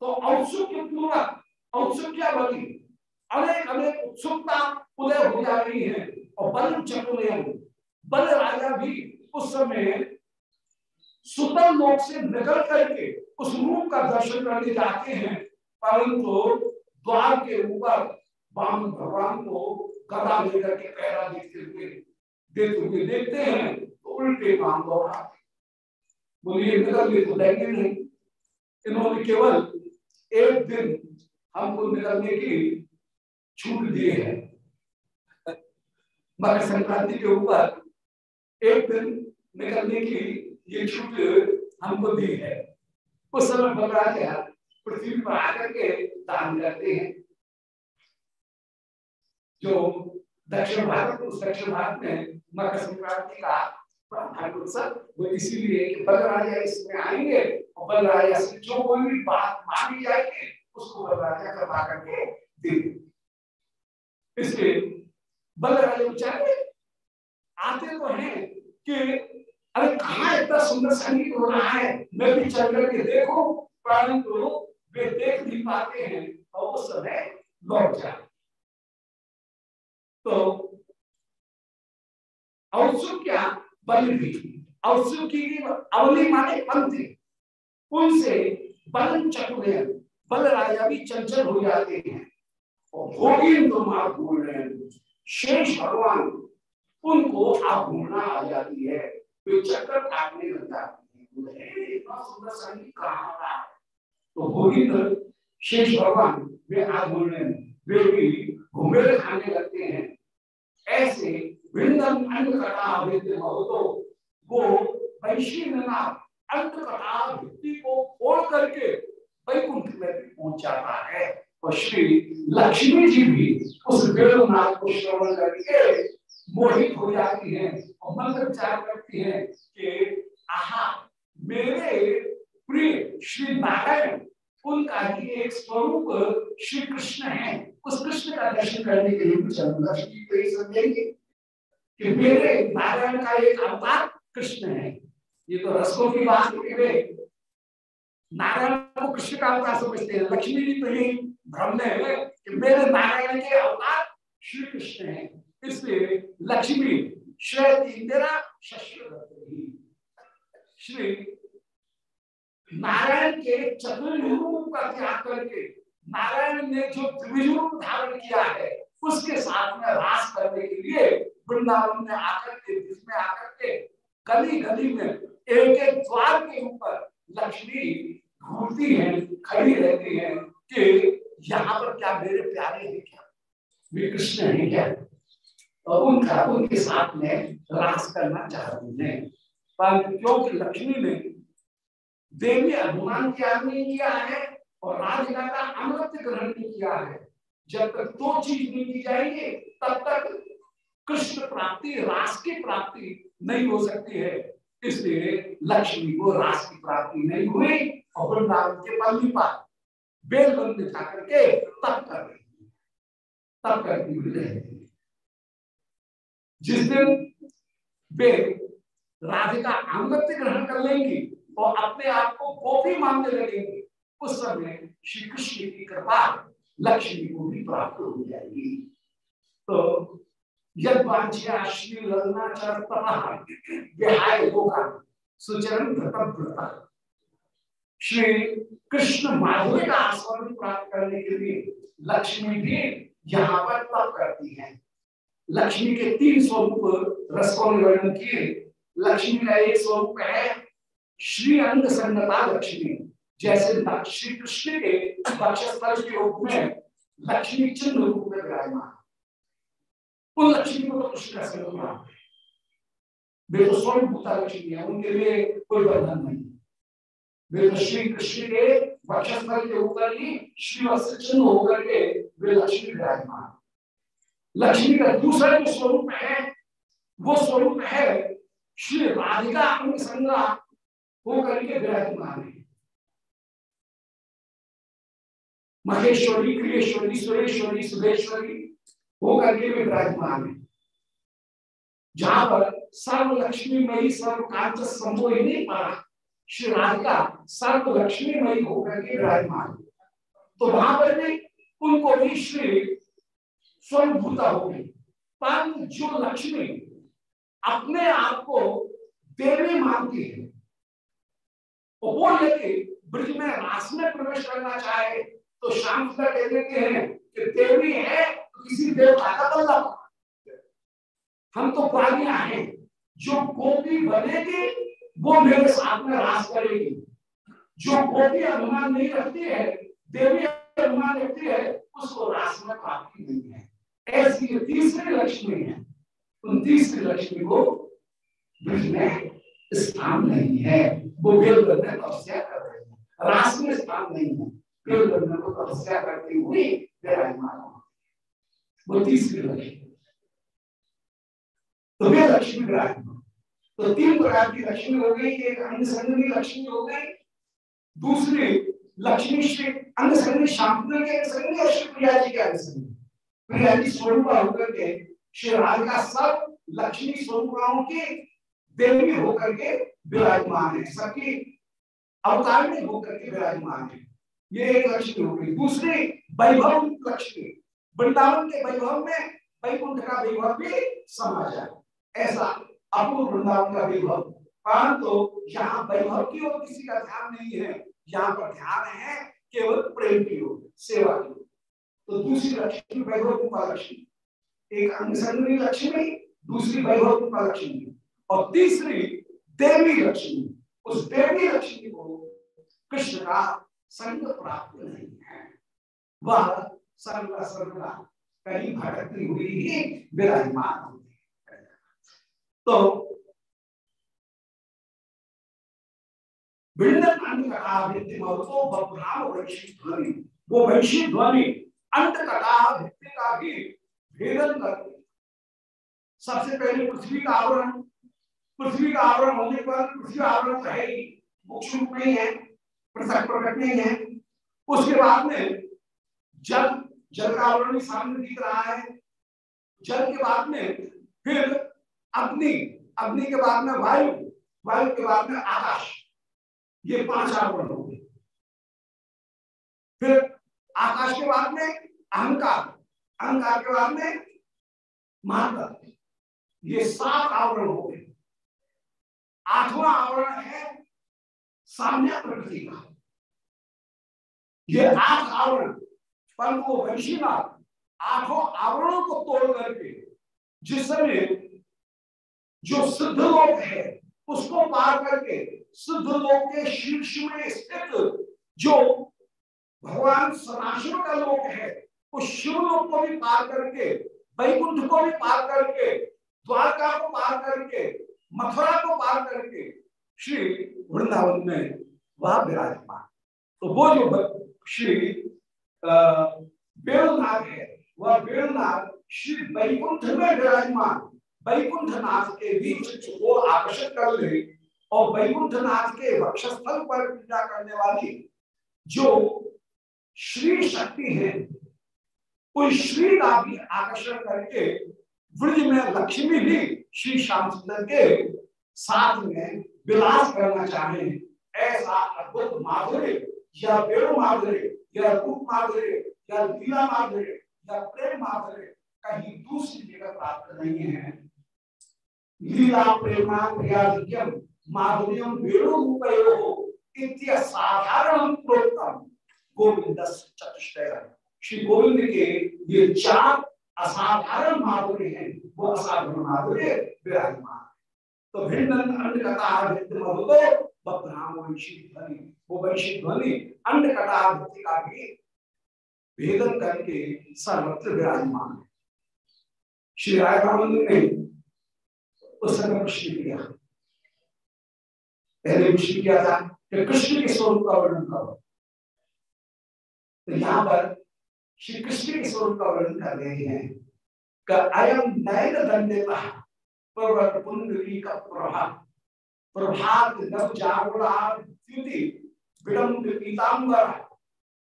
तो औत्सुक्य पूर्वक औत्सुक्या बलि अनेक अनेक उत्सुकता उदय हो जा रही है। और बल चतुर्य बल राजा भी उस समय सुतल लोक से निकल करके उस रूप का दर्शन करने जाते हैं। परंतु द्वार के ऊपर भगवान को गदा लेकर के पैरा देखते हुए देते हुए देखते हैं तो उल्टे काम दोहरा बोलिए निकल गए तो लेंगे नहीं। इन्होंने केवल एक दिन हमको निकलने की छूट दी है। मकर संक्रांति के ऊपर एक दिन निकलने की ये छूट हमको दी है। उस समय बलराजा पृथ्वी पर आकर के दान करते हैं। जो दक्षिण भारत, उस दक्षिण भारत में मकर संक्रांति का वो इसीलिए बलराजा इसमें आएँगे और बलराजा से जो कोई भी बात मानी जाएगी, उसको बलराजा करवा करके देंगे। इसलिए बलराजा बेचारे आते तो हैं कि अरे कहा इतना सुंदर संगीत हो रहा है? मैं भी चल करके देखो परंतु वे देख नहीं पाते हैं, और उस समय लौट जाते तो औत्सुक्या बल भी। औत्सुकी की अवली माने पंथी उनसे बल चतुर, बल राजा भी चंचल हो जाते हैं। और भोगी तो मार शेष भगवान, उनको आपूर्णा आ जाती है। चक्कर काटने लग जाती है संगीत कहा तो शेष भगवान वे आगूर्ण वे भी घूमे खाने लगते हैं। ऐसे हो तो वो भित्ति को खोल करके वैकुंठ में पहुँच जाता है। और श्री लक्ष्मी जी भी उस वेदनाथ को श्रवण करके मोहित हो जाती है और मंत्र विचार करती है कि, आहा, मेरे प्रिय श्री नारायण, उनका ही एक स्वरूप श्री कृष्ण है। उस कृष्ण का दर्शन करने के लिए भी लक्ष्मी को यही समझेंगे कि मेरे नारायण का एक अवतार कृष्ण है। ये तो रसकों की बात वे। नारायण को कृष्ण का अवतार समझते हैं। लक्ष्मी जी तो यही भ्रम है कि मेरे नारायण के अवतार श्री कृष्ण है। इसलिए लक्ष्मी श्रेय इंदिरा श्री नारायण के चतुर्भुज का त्याग करके नारायण ने जो त्रिविजूप धारण किया है, उसके साथ में रास करने के लिए वृंदावन में आकर के जिसमें आकर के गली गली में एक एक द्वार के ऊपर लक्ष्मी घूमती है, खड़ी रहती है कि यहाँ पर क्या मेरे प्यारे हैं क्या? वे कृष्ण है क्या और उनका, उनके साथ में रास करना चाहती है पर क्योंकि लक्ष्मी ने देवी अभिमान की आदमी किया है और राधिका का अमृत ग्रहण नहीं किया है। जब तक दो चीज़ नहीं की जाएगी, तब तक कृष्ण प्राप्ति रास की प्राप्ति नहीं हो सकती है। इसलिए लक्ष्मी को रास की प्राप्ति नहीं हुई और वृंदावन के पल्ली पर बेलबंद दिखा करके तब कर रही तब करती हुई रहती जिस दिन वे राधिका अमृत ग्रहण कर लेंगी और अपने आप को गोपी मानने लगेंगे। उस समय श्री कृष्ण की कृपा लक्ष्मी को भी प्राप्त हो जाएगी। तो यद श्री सुचरण श्री कृष्ण माधुर्य का आस्वादन प्राप्त करने के लिए लक्ष्मी भी यहाँ पर तप करती है। लक्ष्मी के तीन स्वरूप रसों ने वर्णन किए। लक्ष्मी का एक स्वरूप है श्री अंग संगता लक्ष्मी। जैसे श्री कृष्ण के दक्षस्थल के रूप में लक्ष्मी चिन्ह रूप में विराजमान। उन लक्ष्मी को तो कृष्ण का संग वे तो भूता लक्ष्मी है, उनके लिए कोई बंधन नहीं। वे तो श्री कृष्ण के वक्षस्थल के ऊपर ही श्री चिन्ह होकर के वे लक्ष्मी विराजमान। लक्ष्मी का दूसरा जो स्वरूप है, वो स्वरूप है श्री राधिका अंग संग्रह होकर के विराजमान है। महेश्वरी, क्रियेश्वरी, सुरेश्वरी सुधेश्वरी होकर के विराजमान है। जहाँ पर सर्व लक्ष्मी मई सर्व कांच संबोहिनी पारा श्री राधिका सर्व लक्ष्मी मई होकर के विराजमान तो वहाँ पर भी उनको भी श्री स्वयं भूता हो गई। पर जो लक्ष्मी अपने आप को देवी मानती है, वो यदि ब्रज में रास में प्रवेश करना चाहे तो शाम शांत कह देते हैं कि देवी है तो किसी देवता का बल्ला हम तो प्राणिया हैं, जो गोपी बनेगी, वो मेरे साथ में रास करेगी। जो गोपी अनुमान नहीं रखती है, देवी अनुमान रखती है, उसको रास में प्राप्ति नहीं है। ऐसी तीसरी लक्ष्मी है, उन तीसरी लक्ष्मी को ब्रज में स्थान नहीं है। वो वेद में तपस्या कर रहे हैं। रास में स्थान नहीं है। को तपस्या करते हुए विराजमान वो तीसरी लक्ष्मी तो वे लक्ष्मी विराजमान। तो तीन प्रकार की लक्ष्मी हो गई। एक अंग संगनी लक्ष्मी हो गई। दूसरी लक्ष्मी श्री अंग संगनी शांति के संगनी और प्रिया जी के अंग संगनी प्रिया स्वरूप होकर के श्री राधिका सब लक्ष्मी स्वरूपाओं की देवी होकर के विराजमान है। सबकी अवतार में होकर के विराजमान है। ये एक लक्ष्मी हो गई। दूसरी वैभव लक्ष्मी, वृंदावन के वैभव में, वैकुंठ का वैभव भी समा जाए। ऐसा अपूर्व वृंदावन का वैभव। परंतु यहाँ वैभव की ओर किसी का ध्यान नहीं है। यहाँ पर ध्यान है केवल प्रेम की ओर, सेवा की तो दूसरी लक्ष्मी वैभव रूपा लक्ष्मी एक अंगसंगी लक्ष्मी, दूसरी वैभव रूपा लक्ष्मी और तीसरी देवी लक्ष्मी, उस देवी लक्ष्मी को कृष्ण का संग प्राप्त नहीं है। वह सर्वदा सर्वदा कहीं भटकती हुई ही विराजमान होती है तो वो वैश्वी ध्वनि अंत कथा भित्ति का भी भेदन करते। सबसे पहले पृथ्वी का आवरण। पृथ्वी का आवरण होने पर पृथ्वी आवरण तो है ही रूप नहीं है पृथक प्रकट नहीं है। उसके बाद में जल जल का आवरण भी सामने दिख रहा है। जल के बाद में फिर अग्नि अग्नि के बाद में वायु वायु के बाद में आकाश। ये पाँच आवरण हो गए। फिर आकाश के बाद में अहंकार। अहंकार के बाद में महाकर ये सात आवरण हो गए। आठवां आवरण है साम्य प्रकृति का। ये आठ आवरण पर वो वंशीनाथ आठों आवरणों को तोड़ करके जिस समय जो सिद्ध लोक है, उसको पार करके सिद्ध लोक के शीर्ष में स्थित जो भगवान सनाशिव का लोक है उस शिवलोक को भी पार करके, वैकुंठ को भी पार करके, द्वारका को पार करके, मथुरा को पार करके श्री वृंदावन में वह विराजमान। तो वो जो श्री बेलनाथ है, वह बेलनाथ श्री वैकुंठ में विराजमान। वैकुंठ नाथ के बीच को आकर्षित कर ले और वैकुंठ नाथ के वक्षस्थल पर पूजा करने वाली जो श्री शक्ति है उस श्री भी आकर्षण करके, ब्रज में लक्ष्मी भी श्री श्याम सुंदर के साथ में विलास करना चाहे, ऐसा अद्भुत माधुर्य, या वेणु माधुर्य, या रूप माधुर्य, या लीला माधुर्य, या प्रेम माधुर्य, कहीं दूसरी जगह प्राप्त नहीं है। लीला, प्रेमा प्रियाम माधुर्यम वेणु रूप साधारण प्रोत्तम गोविंद चतुष्टय। श्री गोविंद के ये चार असाधारण माधुर्य हैं। वो असाधारण माधुर्य विराजमान। तो भिन्न ध्वनि। वो ध्वनि अंड का भी भेदन करके सर्वत्र विराजमान है। श्री राय ने उस समय प्रश्न किया। पहले विष्णु किया था कि कृष्ण के स्वरूप का वर्णन करो। तो यहाँ पर श्री कृष्ण के स्वरूप का वर्णन कर रहे हैं। अयम नयन दंडेता पर्वत पुंडरी का प्रभाव प्रभात नव जागृति विलंब पीतांबर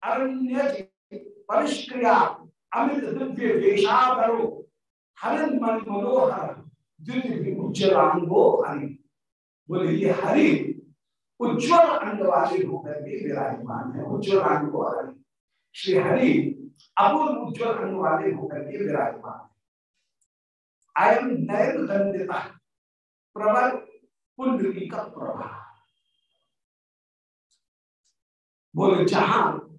अरण्य परिष्क्रिया अमित दिव्य वेशाधरो हरण मन मनोहर द्वितीय उज्जवलांगो हरि। बोले, ये हरि उज्ज्वल अंग वाले होकर के विराजमान है उज्ज्वल अंग हरि। श्री हरि अपूर्व उज्ज्वल अंग वाले होकर के विराजमान अयम नयन दंडिता प्रबल कुंडली का प्रभा बोले, जहाँ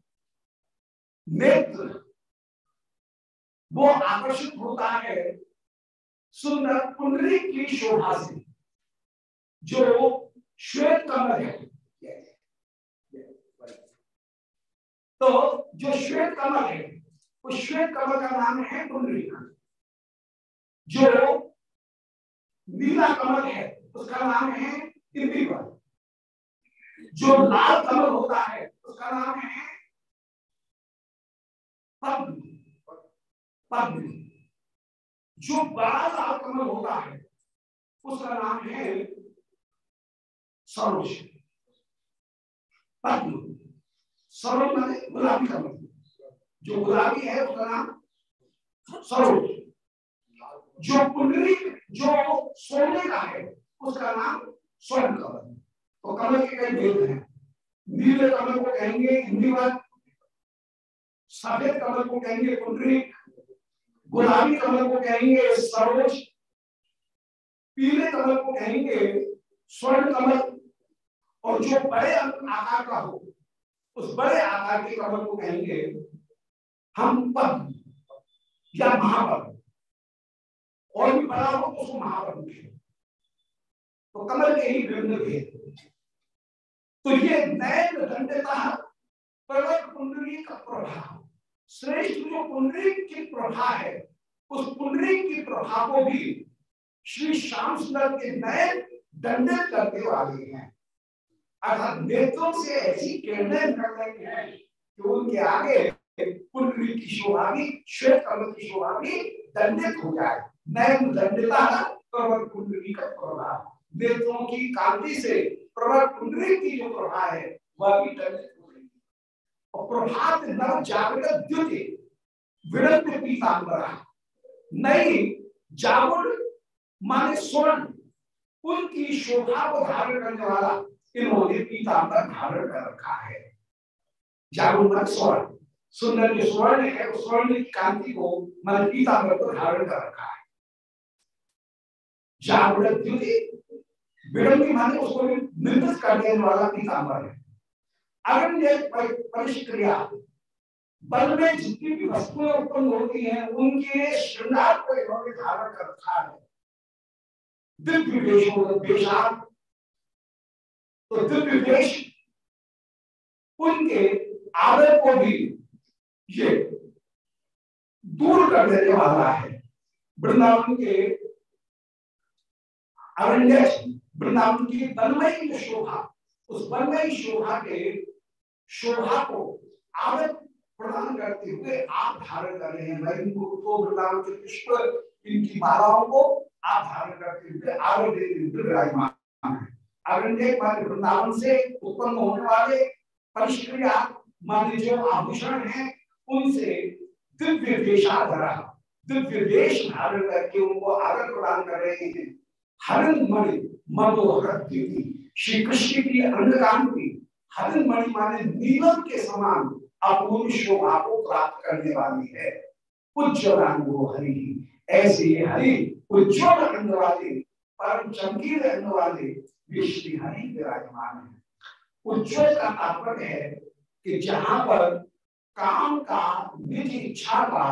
नेत्र, वो आकर्षित होता है, सुंदर कुंडली की शोभा से, जो श्वेत कमल है। तो जो श्वेत कमल है श्वेत कमल का नाम है? कुंडली जो नीला कमल है, उसका नाम है इंद्रीवर जो लाल कमल होता है, उसका नाम है पद्म। पद्म। जो बड़ा लाल कमल होता है, उसका नाम है सरोज। पद्म। सरोज माने गुलाबी कमल। जो गुलाबी है उसका नाम सरोज। जो कुंडली जो सोने का है, उसका नाम स्वर्ण कमल। तो कमल के कई भेद हैं। नीले कमल को कहेंगे हिंदी बात सफ़ेद कमल को कहेंगे कुंडली गुलाबी कमल को कहेंगे सरोज, पीले कमल को कहेंगे स्वर्ण कमल। और जो बड़े आकार का हो, उस बड़े आकार के कमल को कहेंगे हम पद्म या महापद्म और भी बड़ा हो तो उसको महापद्म तो कमल के ही विभिन्न भेद तो ये नए दंडता पर्वत कुंडली का प्रभाव। श्रेष्ठ जो कुंडली की प्रभा है, उस कुंडली की प्रभा को भी श्री श्याम सुंदर के नए दंडित करने वाले हैं। अर्थात नेत्रों से ऐसी किरणें निकल रही है कि उनके आगे कुंडली की शोभा भी श्वेत कमल की शोभा भी दंडित हो जाए। नए दंडिता पर्वत कुंडली का प्रभाव। नेत्रों की कांति से प्रभा कुंडली की जो प्रभा है, वह भी दंडित और प्रभात नव जागृत द्युति विरक्त पीतांबरा नई जागुड़ माने स्वर्ण, उनकी शोभा को धारण करने वाला इन्होंने पीतांबर धारण कर रखा है। जागुड़ स्वर्ण। सुंदर जो स्वर्ण है उस स्वर्ण कांति को मन पीतांबर को धारण कर रखा है। जागृत द्युति विड़ंगी माने उसको निर्मित कर देने वाला पीतांबर है। अरण्य परिष्क्रिया। बल में जितनी भी वस्तुएँ उत्पन्न होती हैं, उनके श्रृंगार को इन्होंने धारण कर रखा है। दिव्य वेशों तो दिव्य वेश उनके आदर को भी ये दूर कर देने वाला है। वृंदावन के अरण्य वृंदावन की तन्मयी शोभा, उस बनमयी शोभा के शोभा को आवत प्रदान करते हुए आप धारण कर रहे हैं। तो वृंदावन के पुष्प इनकी मालाओं को आप धारण करते हुए देते विराजमान वृंदावन से उत्पन्न होने वाले परिष्क्रिया, माने जो आभूषण है उनसे दिव्य वेशाधरा दिव्य वेश धारण करके उनको आदर प्रदान कर रहे हैं। हरण मणि मनोहर श्री कृष्ण की अंगकांति हरिण मणि माने नीलम के समान अपूर्व शोभा को प्राप्त करने वाली है। उज्ज्वल अंगो हरि ऐसे हरि उज्ज्वल अंग वाले, परम चमकीले अंग वाले वे श्री हरि विराजमान है। उज्ज्वल का तात्पर्य है कि जहाँ पर काम का निज इच्छा का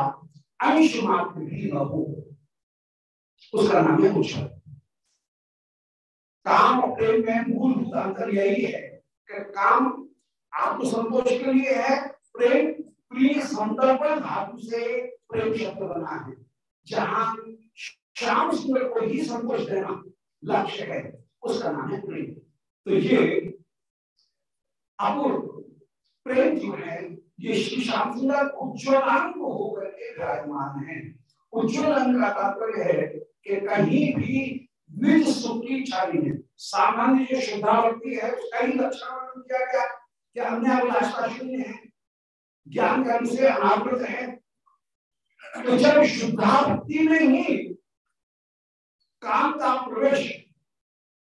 अंश मात्र भी न हो। उसका नाम है उज्ज्वल काम और प्रेम में मूलभूत अंतर यही है कि काम आत्मसंतोष के लिए है, प्रेम प्रिय संदर्भ धातु से प्रेम शब्द बना है। जहाँ श्याम सुंदर को ही संतोष देना लक्ष्य है, उसका नाम है प्रेम। तो ये अपूर्व प्रेम जो है ये श्री श्याम सुंदर उज्ज्वलांग होकर के विराजमान है। उज्ज्वल अंग का तात्पर्य है कि कहीं भी निज सुख की नहीं है सामान्य जो शुद्धा भक्ति है, उसका ही लक्षण वर्णन किया गया। कि अन्य अभिलाषा शून्य है? ज्ञान कर्म से अनावृत है। तो जब शुद्धा भक्ति में ही काम का प्रवेश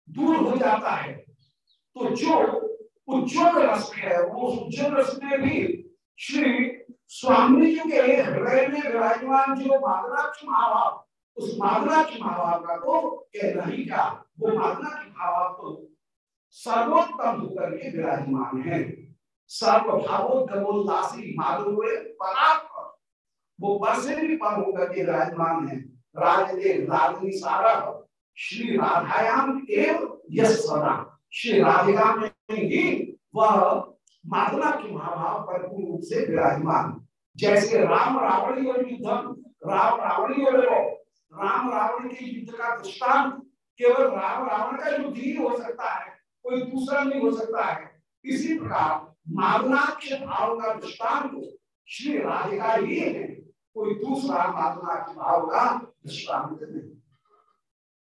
दूर हो जाता है तो जो उज्ज्वल रस है, वो उज्ज्वल रस में भी श्री स्वामी जी के हृदय में विराजमान जो मादराक्ष महाभाव, उस मादराक्ष महाभाव का तो कहना ही क्या वो मादराक्ष भाव तो सर्वोत्तम होकर के विराजमान है। सर्वभावोद्गमोल्लासी माधुर्य परात्पर, वो पर से भी पर होकर के विराजमान है। राजदेव राजनी सारा, श्री राधायाम एवं यश सदा श्री राधिका में ही वह मातना की महाभाव परिपूर्ण रूप से विराजमान। जैसे राम रावणी और युद्ध, राम रावणी और राम रावण के युद्ध का दृष्टांत केवल राम रावण का युद्ध ही हो सकता है, कोई दूसरा नहीं हो सकता है। इसी प्रकार मादनाक्ष भाव का दृष्टांत श्री राधिका ही है, कोई दूसरा मादनाक्ष भाव का दृष्टांत नहीं।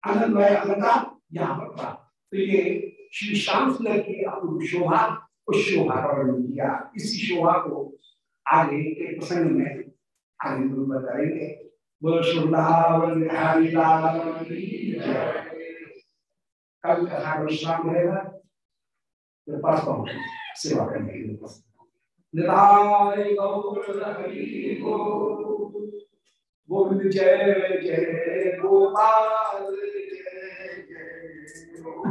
आनंदमय अलंकार यहाँ पर प्राप्त तो ये श्री श्याम सुंदर की अपूर्व शोभा उस शोभा का वर्णन किया। इसी शोभा को आगे के प्रसंग में आगे गुरु बताएँगे। कल विश्राम रहेगा तो पास पहुँच सेवा करने के लिए गोविंद जय जय गोपाल जय जय